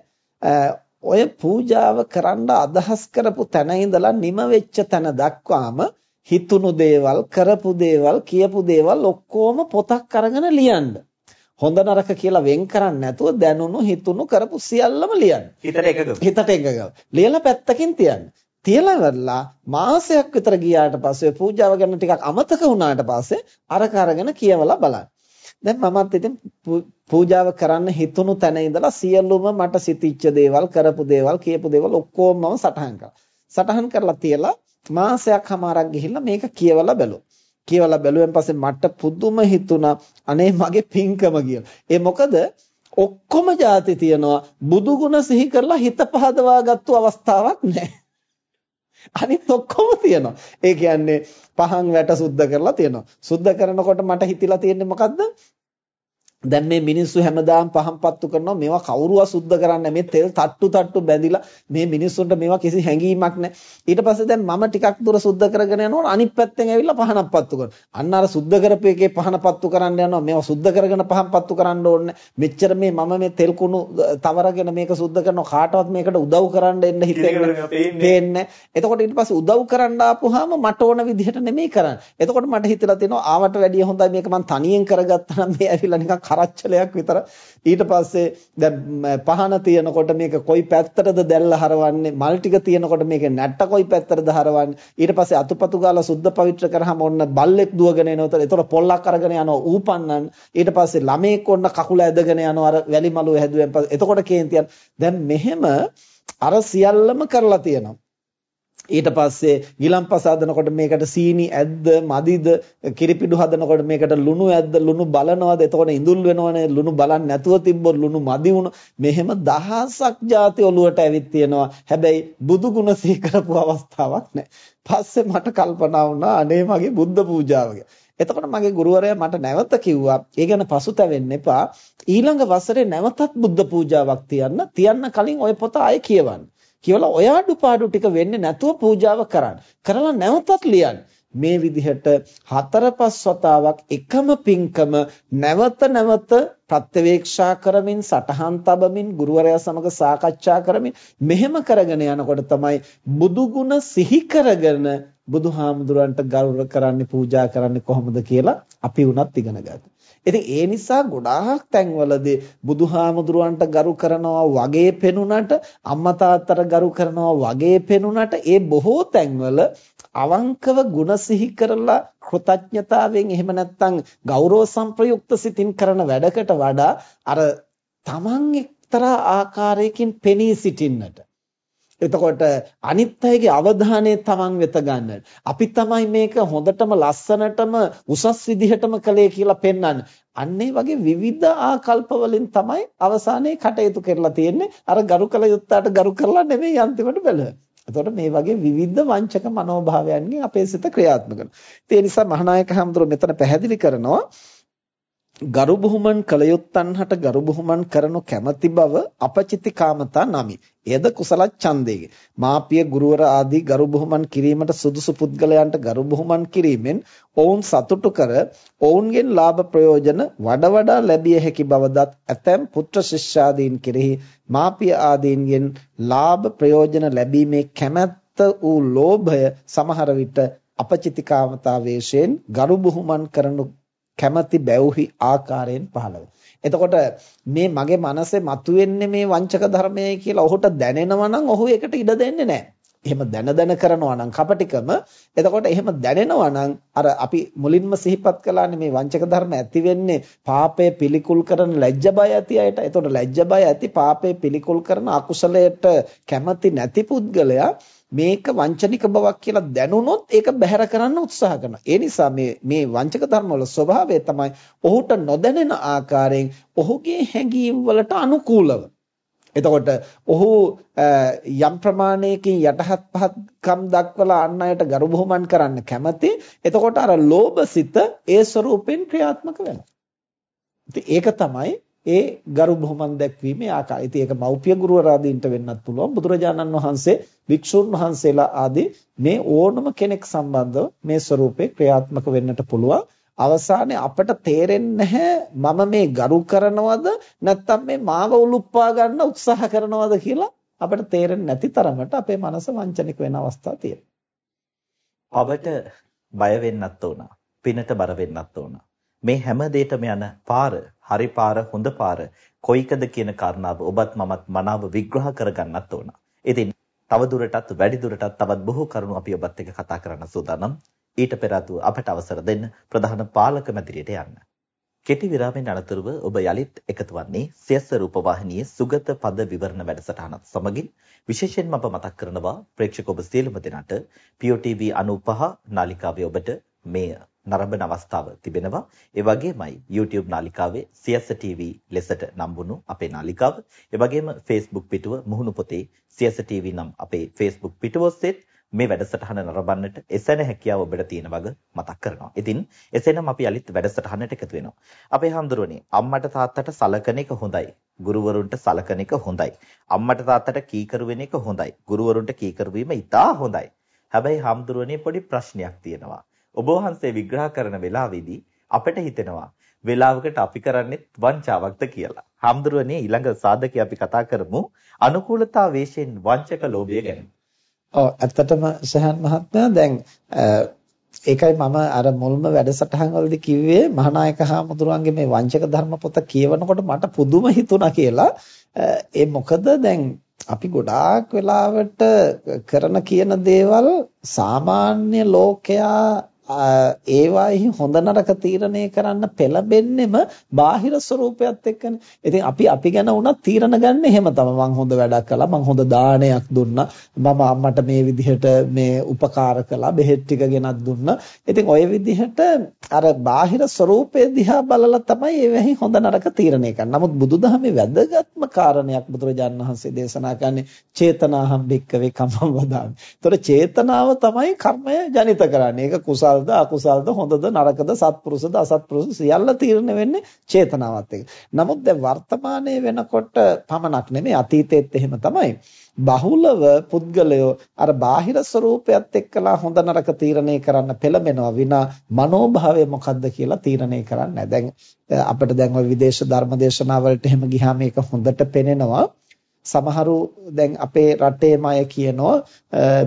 ඔය පූජාව කරන්න අදහස් කරපු තැන ඉඳලා නිම වෙච්ච තැන දක්වාම හිතුණු දේවල් කරපු දේවල් කියපු දේවල් ඔක්කොම පොතක් අරගෙන ලියන්න. හොඳ නරක කියලා වෙන් කරන්නේ නැතුව දැනුණු හිතුණු කරපු සියල්ලම ලියන්න. හිතට එකගම. හිතට එකගම. ලියලා පැත්තකින් තියන්න. තියලා ඉවරලා මාසයක් විතර ගියාට පස්සේ පූජාව ගැන ටිකක් අමතක වුණාට පස්සේ අරක අරගෙන කියවලා බලන්න. දැන් මමත් ඉතින් පූජාව කරන්න හිතුණු තැන ඉඳලා සියලුම මට සිතිච්ච දේවල් කරපු දේවල් කියපු දේවල් ඔක්කොම මම සටහන් කරා. සටහන් කරලා තියලා මාසයක් හමාරක් ගිහිල්ලා මේක කියවලා බැලුවා. කියවලා බැලුවෙන් පස්සේ මට පුදුම හිතුණා අනේ මගේ පිංකම කියලා. ඒ මොකද ඔක්කොම જાති තියනවා බුදු ගුණ සිහි කරලා හිත පහදවාගත්තු අවස්ථාවක් නැහැ. අනිත් ඔක්කොම තියෙනවා. ඒ කියන්නේ පහන් වැට සුද්ධ කරලා තියෙනවා. සුද්ධ කරනකොට මට හිතිලා තියෙන්නේ මොකද්ද? දැන් මේ මිනිස්සු හැමදාම පහන් පත්තු කරනවා මේවා කවුරුවා සුද්ධ කරන්නේ මේ තෙල් තට්ටු තට්ටු බැඳිලා මේ මිනිස්සුන්ට මේවා කිසි හැඟීමක් නැහැ. ඊට පස්සේ දැන් මම ටිකක් දුර සුද්ධ කරගෙන යනකොට අනිත් පැත්තෙන් ඇවිල්ලා පහනක් පත්තු කරනවා. අන්න අර සුද්ධ කරපු එකේ පහන පත්තු කරන්න යනවා. මේවා සුද්ධ කරගෙන පහන් පත්තු කරන්න ඕනේ මෙච්චර මේ මම මේ තෙල් කුණු තවරගෙන මේක සුද්ධ කරනවා. කාටවත් මේකට උදව් කරන්න එන්න හිතෙන්නේ පේන්නේ. එතකොට ඊට පස්සේ උදව් කරන්න ආපුවාම මට ඕන විදිහට නෙමෙයි කරන්නේ. එතකොට මට හිතලා තියෙනවා ආවට වැඩිය හොඳයි. මේක මං තනියෙන් කරගත්තා නම් මේ ඇවිල්ලා නිකන් කරච්චලයක් විතර. ඊට පස්සේ දැන් පහන තියනකොට මේක කොයි පැත්තටද දැල්ලා හරවන්නේ? මල් ටික තියනකොට මේක නැට්ට කොයි පැත්තටද හරවන්නේ? ඊට පස්සේ අතුපතු ගාලා සුද්ධ පවිත්‍ර කරාම ඔන්න බල්ලෙක් දුවගෙන එනවා එතකොට පොල්ලක් අරගෙන යනවා ඌපන්නන්. ඊට පස්සේ ළමෙක් ඔන්න කකුල ඇදගෙන යනවා. අර වැලි මලුව හැදුවෙන් පස්සේ. එතකොට කේන්තියන් දැන් මෙහෙම අර සියල්ලම කරලා තියෙනවා. ඊට පස්සේ ගිලම්පස හදනකොට මේකට සීනි ඇද්ද මදිද කිරිපිඩු හදනකොට මේකට ලුණු ඇද්ද ලුණු බලනවාද? එතකොට ඉඳුල් වෙනවනේ. ලුණු බලන්නේ නැතුව තිබ්බොත් ලුණු මදි වුණ. මෙහෙම දහසක් જાති ඔලුවට ඇවිත් තියෙනවා. හැබැයි බුදු ගුණ සිහි කරපු අවස්ථාවක් නැහැ පස්සේ මට කල්පනා වුණා අනේ මගේ බුද්ධ පූජාව එතකොට මගේ ගුරුවරයා මට නැවත කිව්වා ඒ ගැන පසුතැවෙන්න එපා. ඊළඟ වසරේ නැවතත් බුද්ධ පූජාවක් තියන්න. තියන්න කලින් ওই පොත ආයෙ කියවන්න. කියලා ඔය අඩුපාඩු ටික වෙන්නේ නැතුව පූජාව කරන්න. කරලා නැවතත් ලියන්න. මේ විදිහට හතර පහ වතාවක් එකම පින්කම නැවත නැවත ප්‍රත්‍යවේක්ෂා කරමින් සටහන් තබමින් ගුරුවරයා සමග සාකච්ඡා කරමින් මෙහෙම කරගෙන යනකොට තමයි බුදු ගුණ සිහි කරගෙන බුදුහාමුදුරන්ට ගෞරව කරන්නේ පූජා කරන්නේ කොහොමද කියලා අපි උනත් ඉගෙන ගත්තා. ඉතින් ඒ නිසා ගොඩාක් තැන්වලදී බුදුහාමුදුරුවන්ට ගරු කරනවා වගේ පෙනුනට අම්මා තාත්තට ගරු කරනවා වගේ පෙනුනට ඒ බොහෝ තැන්වල අවංකව ಗುಣ සිහි කරලා කෘතඥතාවයෙන් එහෙම නැත්නම් ගෞරව සංප්‍රයුක්ත සිතින් කරන වැඩකට වඩා අර තමන් එක්තරා ආකාරයකින් පෙනී සිටින්නට එතකොට අනිත් අයගේ අවධානය තමන් වෙත ගන්න. අපි තමයි මේක හොඳටම ලස්සනටම උසස් විදිහටම කළේ කියලා පෙන්වන්නේ. අන්න වගේ විවිධ ආකල්ප වලින් තමයි අවසානයේ කටයුතු කරලා තියෙන්නේ. අර ගරු කළ යුත්තාට ගරු කරලා නෙමෙයි අන්තිමට බැලුවේ. එතකොට මේ වගේ විවිධ වංචක මනෝභාවයන්ගෙන් අපේ සිත ක්‍රියාත්මක වෙනවා. ඒ නිසා මහානායක හඳුර මෙතන පැහැදිලි කරනවා ගරු බුහුමන් කළ යුත්තන්හට ගරු බුහුමන් කරනු කැමැති බව අපචිති කාමතා නමි. එයද කුසල ඡන්දයේ. මාපිය ගුරුවර ආදී ගරු බුහුමන් කිරීමට සුදුසු පුද්ගලයන්ට ගරු බුහුමන් කිරීමෙන් ඔවුන් සතුටු කර ඔවුන්ගෙන් ලාභ ප්‍රයෝජන වඩ වඩා ලැබිය හැකි බවදත් ඇතැම් පුත්‍ර ශිෂ්‍යාදීන් කෙරෙහි මාපිය ආදීන්ගෙන් ලාභ ප්‍රයෝජන ලැබීමේ කැමැත්ත වූ ලෝභය සමහර විට අපචිති කාමතා වේශයෙන් ගරු බුහුමන් කරනු කැමැති බැවුහි ආකාරයෙන් පහළ එතකොට මේ මගේ මනසේ මතුවෙන්නේ මේ වංචක ධර්මයයි කියලා ඔහුට දැනෙනවා නම් ඔහු ඒකට ඉඩ දෙන්නේ නැහැ. එහෙම දැන දැන කරනවා නම් කපටිකම එතකොට එහෙම දැනෙනවා නම් අර අපි මුලින්ම සිහිපත් කළානේ මේ වංචක ධර්ම ඇති වෙන්නේ පාපය පිළිකුල් කරන ලැජ්ජ බය ඇති අයට. එතකොට ලැජ්ජ බය ඇති පාපය පිළිකුල් කරන අකුසලයට කැමති නැති පුද්ගලයා මේක වංචනික බවක් කියලා දැනුනොත් ඒක බැහැර කරන්න උත්සාහ කරනවා. ඒ නිසා මේ මේ වංචක ධර්ම වල ස්වභාවය තමයි ඔහුට නොදැනෙන ආකාරයෙන් ඔහුගේ හැඟීම් වලට අනුකූලව. එතකොට ඔහු යම් ප්‍රමාණයකින් යටහත් පහත්කම් දක්වලා අන් අයට ගරු බුහුමන් කරන්න කැමති. එතකොට අර ලෝභසිත ඒ ස්වરૂපෙන් ක්‍රියාත්මක වෙනවා. ඒක තමයි ඒ ගරු බුහුමන් දැක්වීමේ ආකාරය. ඉතින් ඒක මෞපිය ගුරුවරයාදීන්ට වෙන්නත් පුළුවන්. බුදුරජාණන් වහන්සේ, වික්ෂුන් වහන්සේලා ආදී මේ ඕනම කෙනෙක් සම්බන්ධව මේ ස්වરૂපේ ක්‍රියාත්මක වෙන්නට පුළුවන්. අවසානයේ අපට තේරෙන්නේ නැහැ මම මේ ගරු කරනවද නැත්නම් මේ මාව උලුප්පා ගන්න උත්සාහ කරනවද කියලා අපට තේරෙන්නේ නැති තරමට අපේ මනස වංචනික වෙන අවස්ථා තියෙනවා. පවට බය වෙන්නත් ඕන. පිනට බර වෙන්නත් ඕන. මේ හැම දෙයකම යන පාර, හරි පාර, හොඳ පාර කොයිකද කියන කාරණාව ඔබත් මමත් මනාව විග්‍රහ කරගන්නත් ඕන. ඉතින් තව දුරටත් වැඩි දුරටත් තවත් බොහෝ කරුණු අපි ඔබත් එක්ක කතා කරන්න සූදානම්. ඊට පෙර අපට අවසර දෙන්න ප්‍රධාන පාලක මැදිරියට යන්න. කෙටි විරාමයෙන් අනතුරුව ඔබ යලිත් එකතු වන්නේ සියස්ස රූපවාහිනියේ සුගත පද විවරණ වැඩසටහනත් සමගින් විශේෂයෙන්ම අප මතක් කරනවා ප්‍රේක්ෂක ඔබ සියලුම දෙනාට POTV 95 නාලිකාවේ ඔබට මේ නරඹන අවස්ථාව තිබෙනවා. ඒ වගේමයි YouTube නාලිකාවේ සියස්ස TV ලෙසට නම් වුණු අපේ නාලිකාව. ඒ වගේම Facebook පිටුව මුහුණු පොතේ සියස්ස TV නම් අපේ Facebook පිටුව ඔස්සේත් මේ වැඩසටහන නරඹන්නට එසැන හැකියාව ඔබට තියෙන වග මතක් කරනවා. ඉතින් එසේනම් අපි යලිත් වැඩසටහනට එකතු වෙනවා. අපේ හාමුදුරනේ අම්මට තාත්තට සලකන එක හොඳයි. ගුරුවරුන්ට සලකන එක හොඳයි. අම්මට තාත්තට කීකරු වෙන එක හොඳයි. ගුරුවරුන්ට කීකරු වීම ඉතා හොඳයි. හැබැයි හාමුදුරනේ පොඩි ප්‍රශ්නයක් තියෙනවා. ඔබ වහන්සේ විග්‍රහ කරන වෙලාවේදී අපිට හිතෙනවා වෙලාවකට අපි කරන්නේ වංචාවක්ද කියලා. හාමුදුරනේ ඊළඟ සාධකය අපි කතා කරමු අනුකූලතා වේශයෙන් වංචක ලෝභය ගැන. ඔව් ඇත්තටම සහන් මහත්මයා දැන් ඒකයි මම අර මුල්ම වැඩසටහන් වලදී කිව්වේ මහානායක හාමුදුරුවන්ගේ මේ වංචක ධර්ම පොත කියවනකොට මට පුදුම හිතුණා කියලා. ඒ මොකද දැන් අපි ගොඩාක් වෙලාවට කරන කියන දේවල් සාමාන්‍ය ලෝකයා ඒවාෙහි හොඳ නරක තීරණය කරන්න පෙළඹෙන්නෙම බාහිර ස්වરૂපයත් එක්කනේ. ඉතින් අපි අපි ගැන උනත් තීරණ ගන්න එහෙම තමයි. මං හොඳ වැඩක් කළා, මං හොඳ දානයක් දුන්නා, මම අම්මට මේ විදිහට මේ උපකාර කළා, බෙහෙත් ටික ගෙනත් දුන්නා. ඉතින් ওই විදිහට අර බාහිර ස්වરૂපය දිහා බලලා තමයි ඒවෙහි හොඳ නරක තීරණය කරන්නේ. නමුත් බුදුදහමේ වැදගත්ම කාරණයක් බුදුරජාණන් වහන්සේ දේශනා කරන්නේ චේතනාහම් භික්කවේ කම්මං වදාමි. ඒතර චේතනාව තමයි කර්මය ජනිත කරන්නේ. ඒක කුසල කුසල්ද අකුසල්ද හොඳද නරකද සත්පුරුෂද අසත්පුරුෂද සියල්ල තීරණය වෙන්නේ චේතනාවත් එක්ක. නමුත් දැන් වර්තමානයේ වෙනකොට පමණක් නෙමෙයි අතීතයේත් එහෙම තමයි. බහුලව පුද්ගලයෝ අර බාහිර ස්වરૂපයත් එක්කලා හොඳ නරක තීරණය කරන්න පෙළඹෙනවා විනා මනෝභාවය මොකද්ද කියලා තීරණය කරන්නේ නැහැ. දැන් අපිට දැන් ওই විදේශ ධර්ම දේශනාවලට එහෙම ගියාම ඒක හොඳට පේනවා. සමහරු දැන් අපේ රටේම අය කියනවා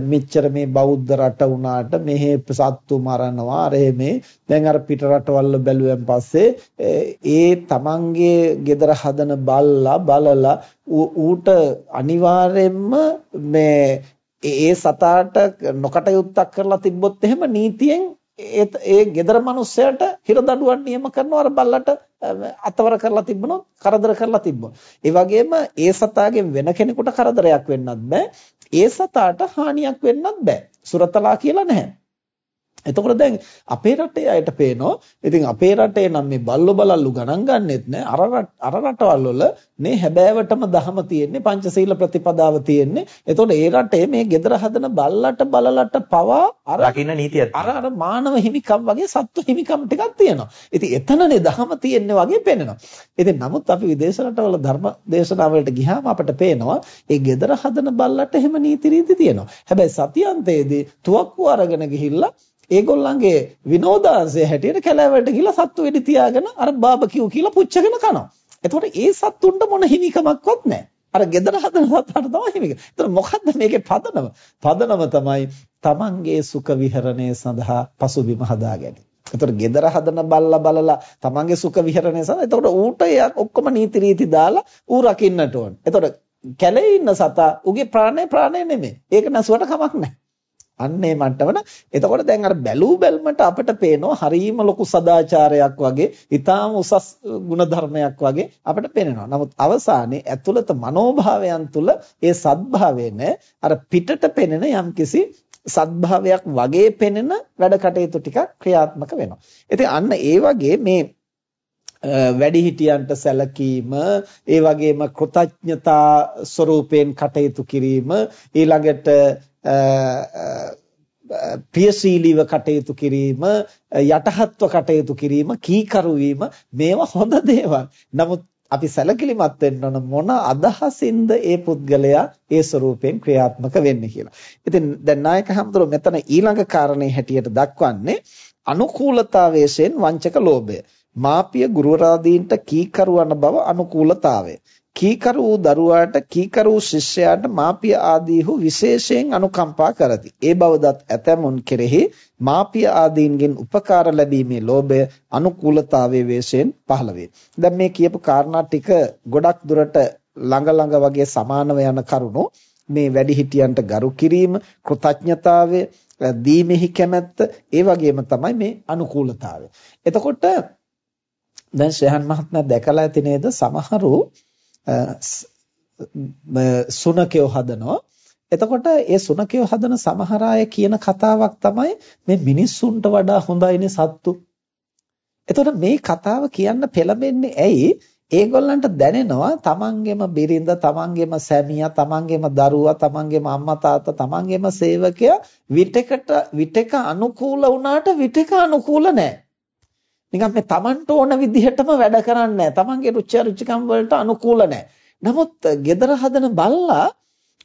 මෙච්චර මේ බෞද්ධ රට වුණාට මෙහි සත්තු මරනවා. අර මේ. දැන් අර පිට රටවල් බැලුවෙන් පස්සේ ඒ තමන්ගේ gedara හදන බල්ලා බලලා ඌට අනිවාර්යයෙන්ම මේ ඒ සතාට නොකටයුත්තක් කරලා තිබ්බොත් එහෙම නීතියෙන් ඒ ඒ gedara මිනිස්සයාට හිරදඩුවක් නියම කරනවා අර බල්ලට අතවර කරලා තිබුණොත් කරදර කරලා තිබ්බොත්. ඒ වගේම ඒ සතාගෙන් වෙන කෙනෙකුට කරදරයක් වෙන්නත් බෑ. ඒ සතාට හානියක් වෙන්නත් බෑ. සුරතලා කියලා නැහැ. එතකොට දැන් අපේ රටේ අයට පේනවා ඉතින් අපේ රටේ නම් මේ බල්ලෝ බලල්ලු ගණන් ගන්නෙත් නෑ. අර අර රටවල් වල මේ හැබෑවටම දහම තියෙන්නේ පංචශීල ප්‍රතිපදාව තියෙන්නේ. එතකොට ඒ රටේ මේ gedara හදන බල්ලට බලලට පවා අර රකින්න නීතියක් අර අර මානව හිමිකම් වගේ සත්ව හිමිකම් ටිකක් තියෙනවා. ඉතින් එතනනේ දහම තියෙන්නේ වගේ පේනවා. ඉතින් නමුත් අපි විදේශ රටවල ධර්ම දේශනාවලට ගියාම අපිට පේනවා ඒ gedara හදන බල්ලට එහෙම නීති රීති තියෙනවා. හැබැයි සතියන්තයේදී තුවක්කුව අරගෙන ගිහිල්ලා ඒගොල්ලන්ගේ විනෝදාංශය හැටියට කැලෑවලට ගිහලා සත්තු වෙඩි තියාගෙන අර බාබකියු කියලා පුච්චගෙන කනවා. එතකොට ඒ සත්තුන්ට මොන හිමිකමක්වත් නැහැ. අර gedara හදන සත්තාට තමයි හිමික. ඒතර මොකද්ද මේකේ පදනම? පදනම තමයි තමන්ගේ සුඛ විහරණය සඳහා පසුබිම හදාගැනීම. එතකොට gedara හදන බල්ලා බලලා තමන්ගේ සුඛ විහරණය සඳහා එතකොට ඌට ඔක්කොම නීති රීති දාලා ඌ රකින්නට ඕන. එතකොට කැලේ ඉන්න සතා ඌගේ ප්‍රාණය ප්‍රාණය නෙමෙයි. ඒක නැසුවට කමක් නැහැ. අන්නේ මට්ටමන එතකොට දැන් අර බැලූ බැල්මට අපිට පේනවා හරීම ලොකු සදාචාරයක් වගේ ඊටාම උසස් ಗುಣධර්මයක් වගේ අපිට පේනවා. නමුත් අවසානයේ ඇතුළත මනෝභාවයන් තුල ඒ සද්භාවය අර පිටට පෙනෙන යම්කිසි සද්භාවයක් වගේ පෙනෙන වැඩ කටයුතු ටික ක්‍රියාත්මක වෙනවා. ඉතින් අන්න ඒ වගේ මේ වැඩිහිටියන්ට සැලකීම ඒ වගේම කෘතඥතා ස්වરૂපයෙන් කටයුතු කිරීම ඊළඟට ප්‍රියශීලීව කටයුතු කිරීම යටහත්ව කටයුතු කිරීම කීකරු වීම මේවා හොඳ දේවල්. නමුත් අපි සැලකිලිමත් වෙන්න ඕන මොන අදහසින්ද ඒ පුද්ගලයා ඒ ස්වරූපයෙන් ක්‍රියාත්මක වෙන්නේ කියලා. ඉතින් දැන් නායක හඳුර මෙතන ඊළඟ කාරණේ හැටියට දක්වන්නේ අනුකූලතාවයෙන් වංචක ලෝභය. මාපිය ගුරුවරාදීන්ට කීකරුවන බව අනුකූලතාවය. කීකරු වූ දරුවාට කීකරු වූ ශිෂ්‍යයාට මාපිය ආදීහු විශේෂයෙන් අනුකම්පා කරති. ඒ බවදත් ඇතැමුන් කෙරෙහි මාපිය ආදීන්ගෙන් උපකාර ලැබීමේ ලෝභය අනුකූලතාවයේ වශයෙන් පහළ වේ. දැන් මේ කියපු කාරණා ටික ගොඩක් දුරට ළඟ ළඟ වගේ සමානව යන කරුණු මේ වැඩිහිටියන්ට ගරු කිරීම, කෘතඥතාවය, දීමෙහි කැමැත්ත, ඒ වගේම තමයි මේ අනුකූලතාවය. එතකොට දැන් ශ්‍රේහන් මහත්මයා දැකලා ඇති නේද සමහරු සුනකයෝ හදනවා එතකොට ඒ සුනකයෝ හදන සමහර අය කියන කතාවක් තමයි මේ මිනිස්සුන්ට වඩා හොඳයිනේ සත්තු. එතකොට මේ කතාව කියන්න පෙළඹෙන්නේ ඇයි? ඒගොල්ලන්ට දැනෙනවා තමන්ගේම බිරිඳ, තමන්ගේම සැමියා, තමන්ගේම දරුවා, තමන්ගේම අම්මා තාත්තා, තමන්ගේම සේවකයා විටකට විටක අනුකූල වුණාට විටක අනුකූල නැහැ. නිකන් මේ තමන්ට ඕන විදිහටම වැඩ කරන්නේ නැහැ. තමන්ගේ රුචි අරුචිකම් වලට අනුකූල නැහැ. නමුත් gedara හදන බල්ලා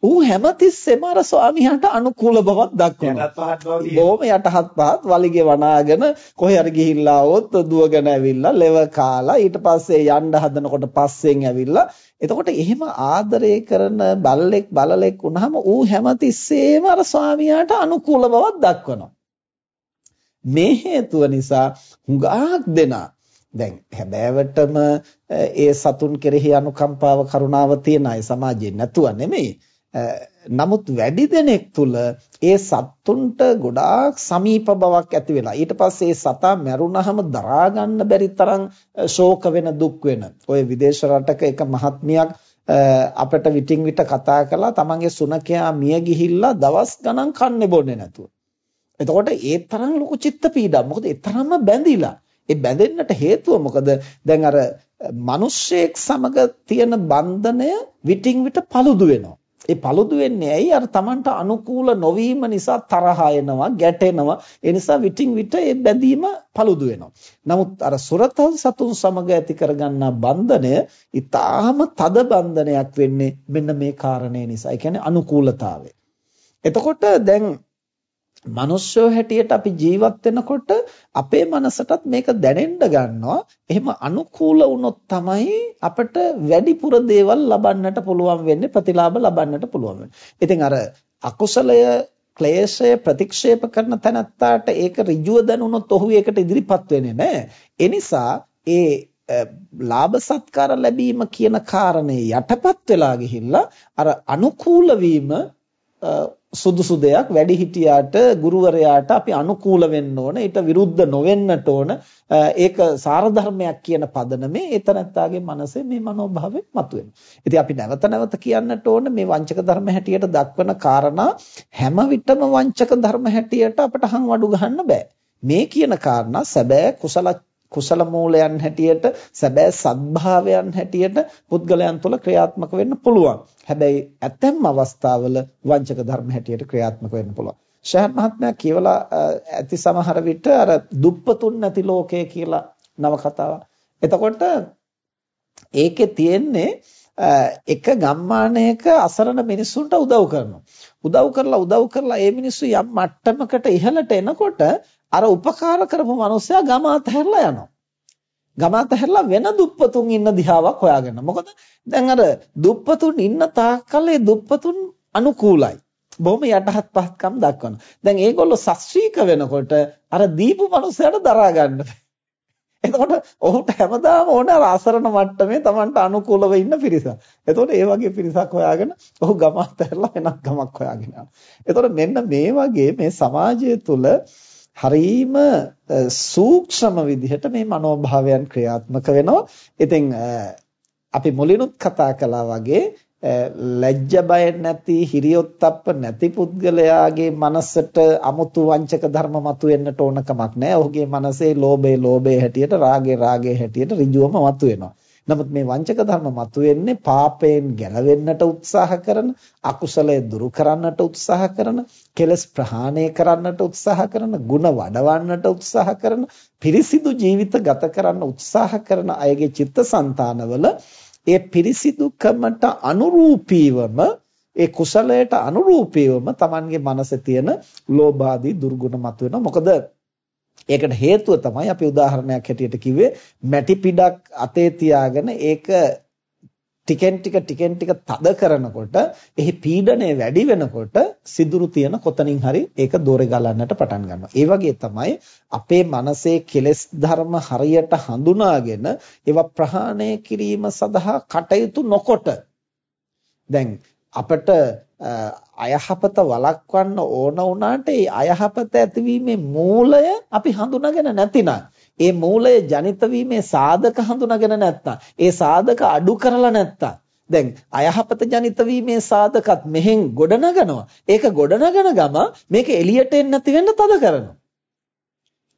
ඌ හැමතිස්සෙම අර ස්වාමියාට අනුකූල බවක් දක්වනවා. බොහොම යටහත් පහත් වලිගේ වනාගෙන කොහේ හරි ගිහිල්ලා આવොත් දුවගෙන ඇවිල්ලා ලෙව කාලා ඊට පස්සේ යන්න හදනකොට පස්සෙන් ඇවිල්ලා එතකොට එහෙම ආදරය කරන බල්ලෙක් බලලෙක් වුණාම ඌ හැමතිස්සෙම අර ස්වාමියාට අනුකූල බවක් දක්වනවා. මේ හේතුව නිසා හුඟක් දෙනා දැන් හැබෑවටම ඒ සතුන් කෙරෙහි අනුකම්පාව කරුණාව තියන අය සමාජයේ නැතුව නෙමෙයි නමුත් වැඩි දෙනෙක් තුල ඒ සත්තුන්ට ගොඩාක් සමීප බවක් ඇති වෙලා ඊට පස්සේ ඒ සතා මැරුණහම දරා ගන්න බැරි තරම් ශෝක වෙන දුක් වෙන ඔය විදේශ රටක එක මහත්මියක් අපිට විටින් විට කතා කළා තමන්ගේ සුනකයා මිය ගිහිල්ලා දවස් ගණන් කන්නේ බොන්නේ නැතුව. එතකොට ඒ තරම් ලොකු චිත්ත පීඩා. මොකද ඒ තරම්ම බැඳිලා. ඒ බැඳෙන්නට හේතුව මොකද? දැන් අර මිනිස්සෙක් සමග තියෙන බන්ධනය විටින් විට paludu වෙනවා. ඒ paludu වෙන්නේ ඇයි අර Tamanට අනුකූල නොවීම නිසා තරහ එනවා ගැටෙනවා ඒ නිසා විටින් විට ඒ බැඳීම paludu වෙනවා නමුත් අර සුරතල් සතුන් සමග ඇති කරගන්නා බන්ධනය ඊටාම තද බන්ධනයක් වෙන්නේ මෙන්න මේ කාරණේ නිසා ඒ කියන්නේ අනුකූලතාවය එතකොට දැන් මනුෂ්‍යෝ හැටියට අපි ජීවත් වෙනකොට අපේ මනසටත් මේක දැනෙන්න ගන්නවා. එහෙම අනුකූල වුණොත් තමයි අපිට වැඩිපුර දේවල් ලබන්නට පුළුවන් වෙන්නේ ප්‍රතිලාභ ලබන්නට පුළුවන් වෙන්නේ. ඉතින් අර අකුසලය ක්ලේශය ප්‍රතික්ෂේප කරන තැනත්තාට ඒක ඍජුව දැනුනොත් ඔහු ඒකට ඉදිරිපත් වෙන්නේ නැහැ. ඒ නිසා ඒ ලාභ සත්කාර ලැබීම කියන කාරණේ යටපත් වෙලා ගිහිල්ලා අර අනුකූල වීම සුදුසු දෙයක් වැඩිහිටියාට ගුරුවරයාට අපි අනුකූල වෙන්න ඕන ඊට විරුද්ධ නොවෙන්නට ඕන ඒක සාරධර්මයක් කියන පදනමේ ඒතනත්තාගේ මනසේ මේ මනෝභාවය මතුවෙනවා. ඉතින් අපි නැවත නැවත කියන්නට ඕන මේ වංචක ධර්ම හැටියට දක්වන කාරණා හැම විටම වංචක ධර්ම හැටියට අපට හංවඩු ගහන්න බෑ. මේ කියන කාරණා සැබෑ කුසල කුසල මූලයන් හැටියට සැබෑ සත්භාවයන් හැටියට පුද්ගලයන් තුළ ක්‍රියාත්මක වෙන්න පුළුවන්. හැබැයි ඇතැම් අවස්ථාවල වංචක ධර්ම හැටියට ක්‍රියාත්මක වෙන්න පුළුවන්. ශාහත් මහත්මයා කියවලා ඇති සමහර විට අර දුප්පතුන් නැති ලෝකය කියලා නව කතාවක්. එතකොට ඒකේ තියෙන්නේ එක ගම්මානයක අසරණ මිනිස්සුන්ට උදව් කරනවා. උදව් කරලා උදව් කරලා ඒ මිනිස්සු යම් මට්ටමකට ඉහළට එනකොට අර උපකාර කරපු මිනිස්සයා ගම අතහැරලා යනවා. ගම අතහැරලා වෙන දුප්පතුන් ඉන්න දිහාවක් හොයාගෙන. මොකද දැන් අර දුප්පතුන් ඉන්න තාක්කල් ඒ දුප්පතුන් අනුකූලයි. බොහොම යටහත් පහත්කම් දක්වනවා. දැන් ඒගොල්ලෝ සස්ත්‍රීක වෙනකොට අර දීපු මිනිස්සයාට දරා ගන්න එතකොට ඔහුට හැමදාම ඕන අර අසරණ මට්ටමේ Tamanට අනුකූලව ඉන්න පිරිසක්. එතකොට ඒ වගේ පිරිසක් හොයාගෙන ඔහු ගම අතහැරලා වෙනත් ගමක් හොයාගෙන යනවා. එතකොට මෙන්න මේ වගේ මේ සමාජය තුළ හරීම සූක්ෂම විදිහට මේ මනෝභාවයන් ක්‍රියාත්මක වෙනවා. ඉතින් අපි මුලිනුත් කතා කළා වගේ ලැජ්ජ බය නැති හිරියොත්ප්ප නැති පුද්ගලයාගේ මනසට අමුතු වංචක ධර්ම මතුවෙන්නට ඕන කමක් නැහැ. ඔහුගේ මනසේ ලෝභය ලෝභයේ හැටියට, රාගය රාගයේ හැටියට ඍජුවම මතුවෙනවා. නමුත් මේ වංචක ධර්ම මතුවෙන්නේ පාපයෙන් ගැලවෙන්නට උත්සාහ කරන, අකුසලය දුරු කරන්නට උත්සාහ කරන, කෙලස් ප්‍රහාණය කරන්නට උත්සාහ කරන, ಗುಣ වඩවන්නට උත්සාහ කරන, පිරිසිදු ජීවිත ගත කරන්න උත්සාහ කරන අයගේ චිත්තසංතානවල ඒ පිරිසිදුකමට අනුරූපීවම ඒ කුසලයට අනුරූපීවම Tamanගේ මනසේ තියෙන ලෝභ ආදී දුර්ගුණ මතුවෙනවා. මොකද ඒකට හේතුව තමයි අපි උදාහරණයක් හැටියට කිව්වේ මැටි පිඩක් අතේ තියාගෙන ඒක ටිකෙන් ටික ටිකෙන් ටික තද කරනකොට එහි පීඩනය වැඩි වෙනකොට සිදුරු තියෙන කොතනින් හරි ඒක දෝරේ ගලන්නට පටන් ගන්නවා. ඒ වගේ තමයි අපේ මනසේ කෙලෙස් ධර්ම හරියට හඳුනාගෙන ඒවා ප්‍රහාණය කිරීම සඳහා කටයුතු නොකොට දැන් අපිට අයහපත වළක්වන්න ඕන වුණාට ඒ අයහපත ඇතිවීමේ මූලය අපි හඳුනාගෙන නැතිනම් ඒ මූලය ජනිත වීමේ සාධක හඳුනාගෙන නැත්තම් ඒ සාධක අඩු කරලා නැත්තම් දැන් අයහපත ජනිත වීමේ සාධකත් මෙහෙන් ගොඩනගනවා. ඒක ගොඩනගන ගම මේක එළියට එන්නේ නැති වෙන්න තද කරනවා.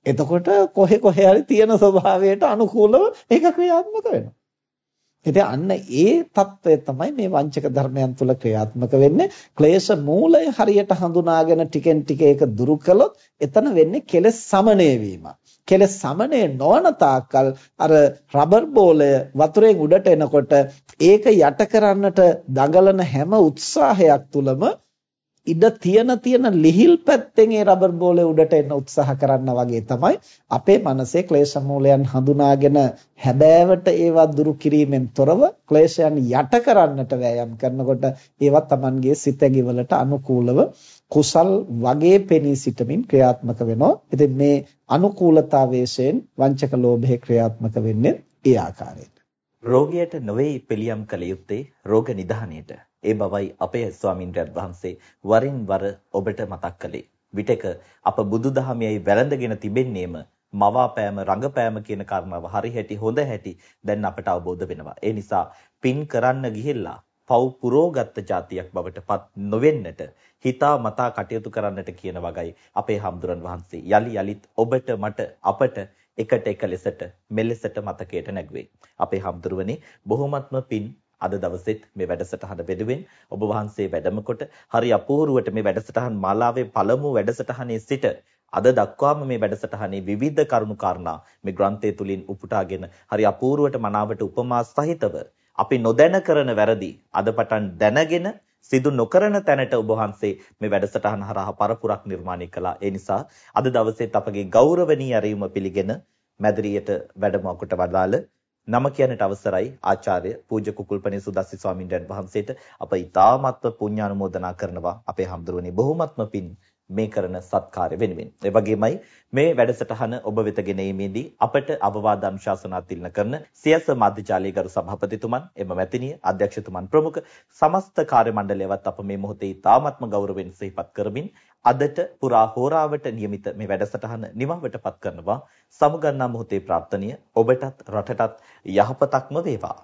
එතකොට කොහෙ කොහෙ හරි තියෙන ස්වභාවයට අනුකූලව ඒක ක්‍රියාත්මක වෙනවා. ඉතින් අන්න ඒ తত্ত্বය තමයි මේ වංචක ධර්මයන් තුල ක්‍රියාත්මක වෙන්නේ. ක්ලේශ මූලය හරියට හඳුනාගෙන ටිකෙන් ටික ඒක දුරු කළොත් එතන වෙන්නේ කෙලෙස් සමනය වීමක්. කෙලෙස් සමනය නොවන තාක්කල් අර රබර් බෝලය වතුරෙන් උඩට එනකොට ඒක යට කරන්නට දඟලන හැම උත්සාහයක් තුලම ඉඩ තියෙන තියෙන ලිහිල් පැත්තෙන් ඒ රබර් බෝලේ උඩට එන්න උත්සාහ කරන්න වගේ තමයි අපේ මනසේ ක්ලේශ මූලයන් හඳුනාගෙන හැබෑවට ඒවා දුරු කිරීමෙන් තොරව ක්ලේශයන් යට කරන්නට වෑයම් කරනකොට ඒවා Tamanගේ සිතැඟිවලට අනුකූලව කුසල් වගේ පෙනී සිටමින් ක්‍රියාත්මක වෙනවා. ඉතින් මේ අනුකූලතාවයෙන් වංචක ලෝභය ක්‍රියාත්මක වෙන්නේ ඒ ආකාරයට. රෝගියට නොවේ පිළියම් කළ යුත්තේ රෝග නිදානයට. ඒ බවයි අපේ ස්වාමින්ද්‍රයන් වහන්සේ වරින් වර ඔබට මතක් කළේ. විටක අප බුදුදහමෙයි වැළඳගෙන තිබෙන්නේම මවාපෑම රඟපෑම කියන කාරණාව හරි හැටි හොඳ හැටි දැන් අපට අවබෝධ වෙනවා. ඒ නිසා පින් කරන්න ගිහිල්ලා පව් පුරෝගත්ත જાතියක් බවට පත් නොවෙන්නට හිතා මතා කටයුතු කරන්නට කියන වගයි අපේ හම්දුරන් වහන්සේ යලි යලිත් ඔබට මට අපට එකට එක ලෙසට මෙලෙසට මතකයට නැගුවේ. අපේ හම්දුරුවනේ බොහොමත්ම පින් අද දවසෙත් මේ වැඩසටහන වෙනුවෙන් ඔබ වහන්සේ වැඩම කොට හරි අපූර්වට මේ වැඩසටහන් මාලාවේ පළමු වැඩසටහනේ සිට අද දක්වාම මේ වැඩසටහනේ විවිධ කරුණු කාරණා මේ ග්‍රන්ථය තුලින් උපුටාගෙන හරි අපූර්වට මනාවට උපමා සහිතව අපි නොදැන කරන වැරදි. අද පටන් දැනගෙන සිදු නොකරන තැනට ඔබ වහන්සේ මේ වැඩසටහන හරහා පරපුරක් නිර්මාණය කළා. ඒ නිසා අද දවසේත් අපගේ ගෞරවනීය ඇරීම පිළිගෙන මැදිරියට වැඩම කොට වදාළ නම කියන්නට අවසරයි ආචාර්ය පූජ්‍ය කුකුල්පනේ සුදස්සි ස්වාමින්වයන් වහන්සේට අප ඊ타මත්ව පුණ්‍යානුමෝදනා කරනවා. අපේ හැමදෙරෝනේ බොහොමත්ම පින් මේ කරන සත්කාරය වෙනුවෙන්. ඒ වගේමයි මේ වැඩසටහන ඔබ වෙත ගෙනීමේදී අපට අවවාද අනුශාසනා තිලන කරන සියස මාධ්‍යාලයේ ගරු සභාපතිතුමන් එම මැතිණිය අධ්‍යක්ෂතුමන් ප්‍රමුඛ සමස්ත කාර්ය මණ්ඩලයවත් අප මේ මොහොතේ තාමත්ම ගෞරවයෙන් සිහිපත් කරමින් අදට පුරා හෝරාවට નિયમિત මේ වැඩසටහන නිමවටපත් කරනවා සමුගන්නා මොහොතේ ප්‍රාර්ථනීය ඔබටත් රටටත් යහපතක්ම වේවා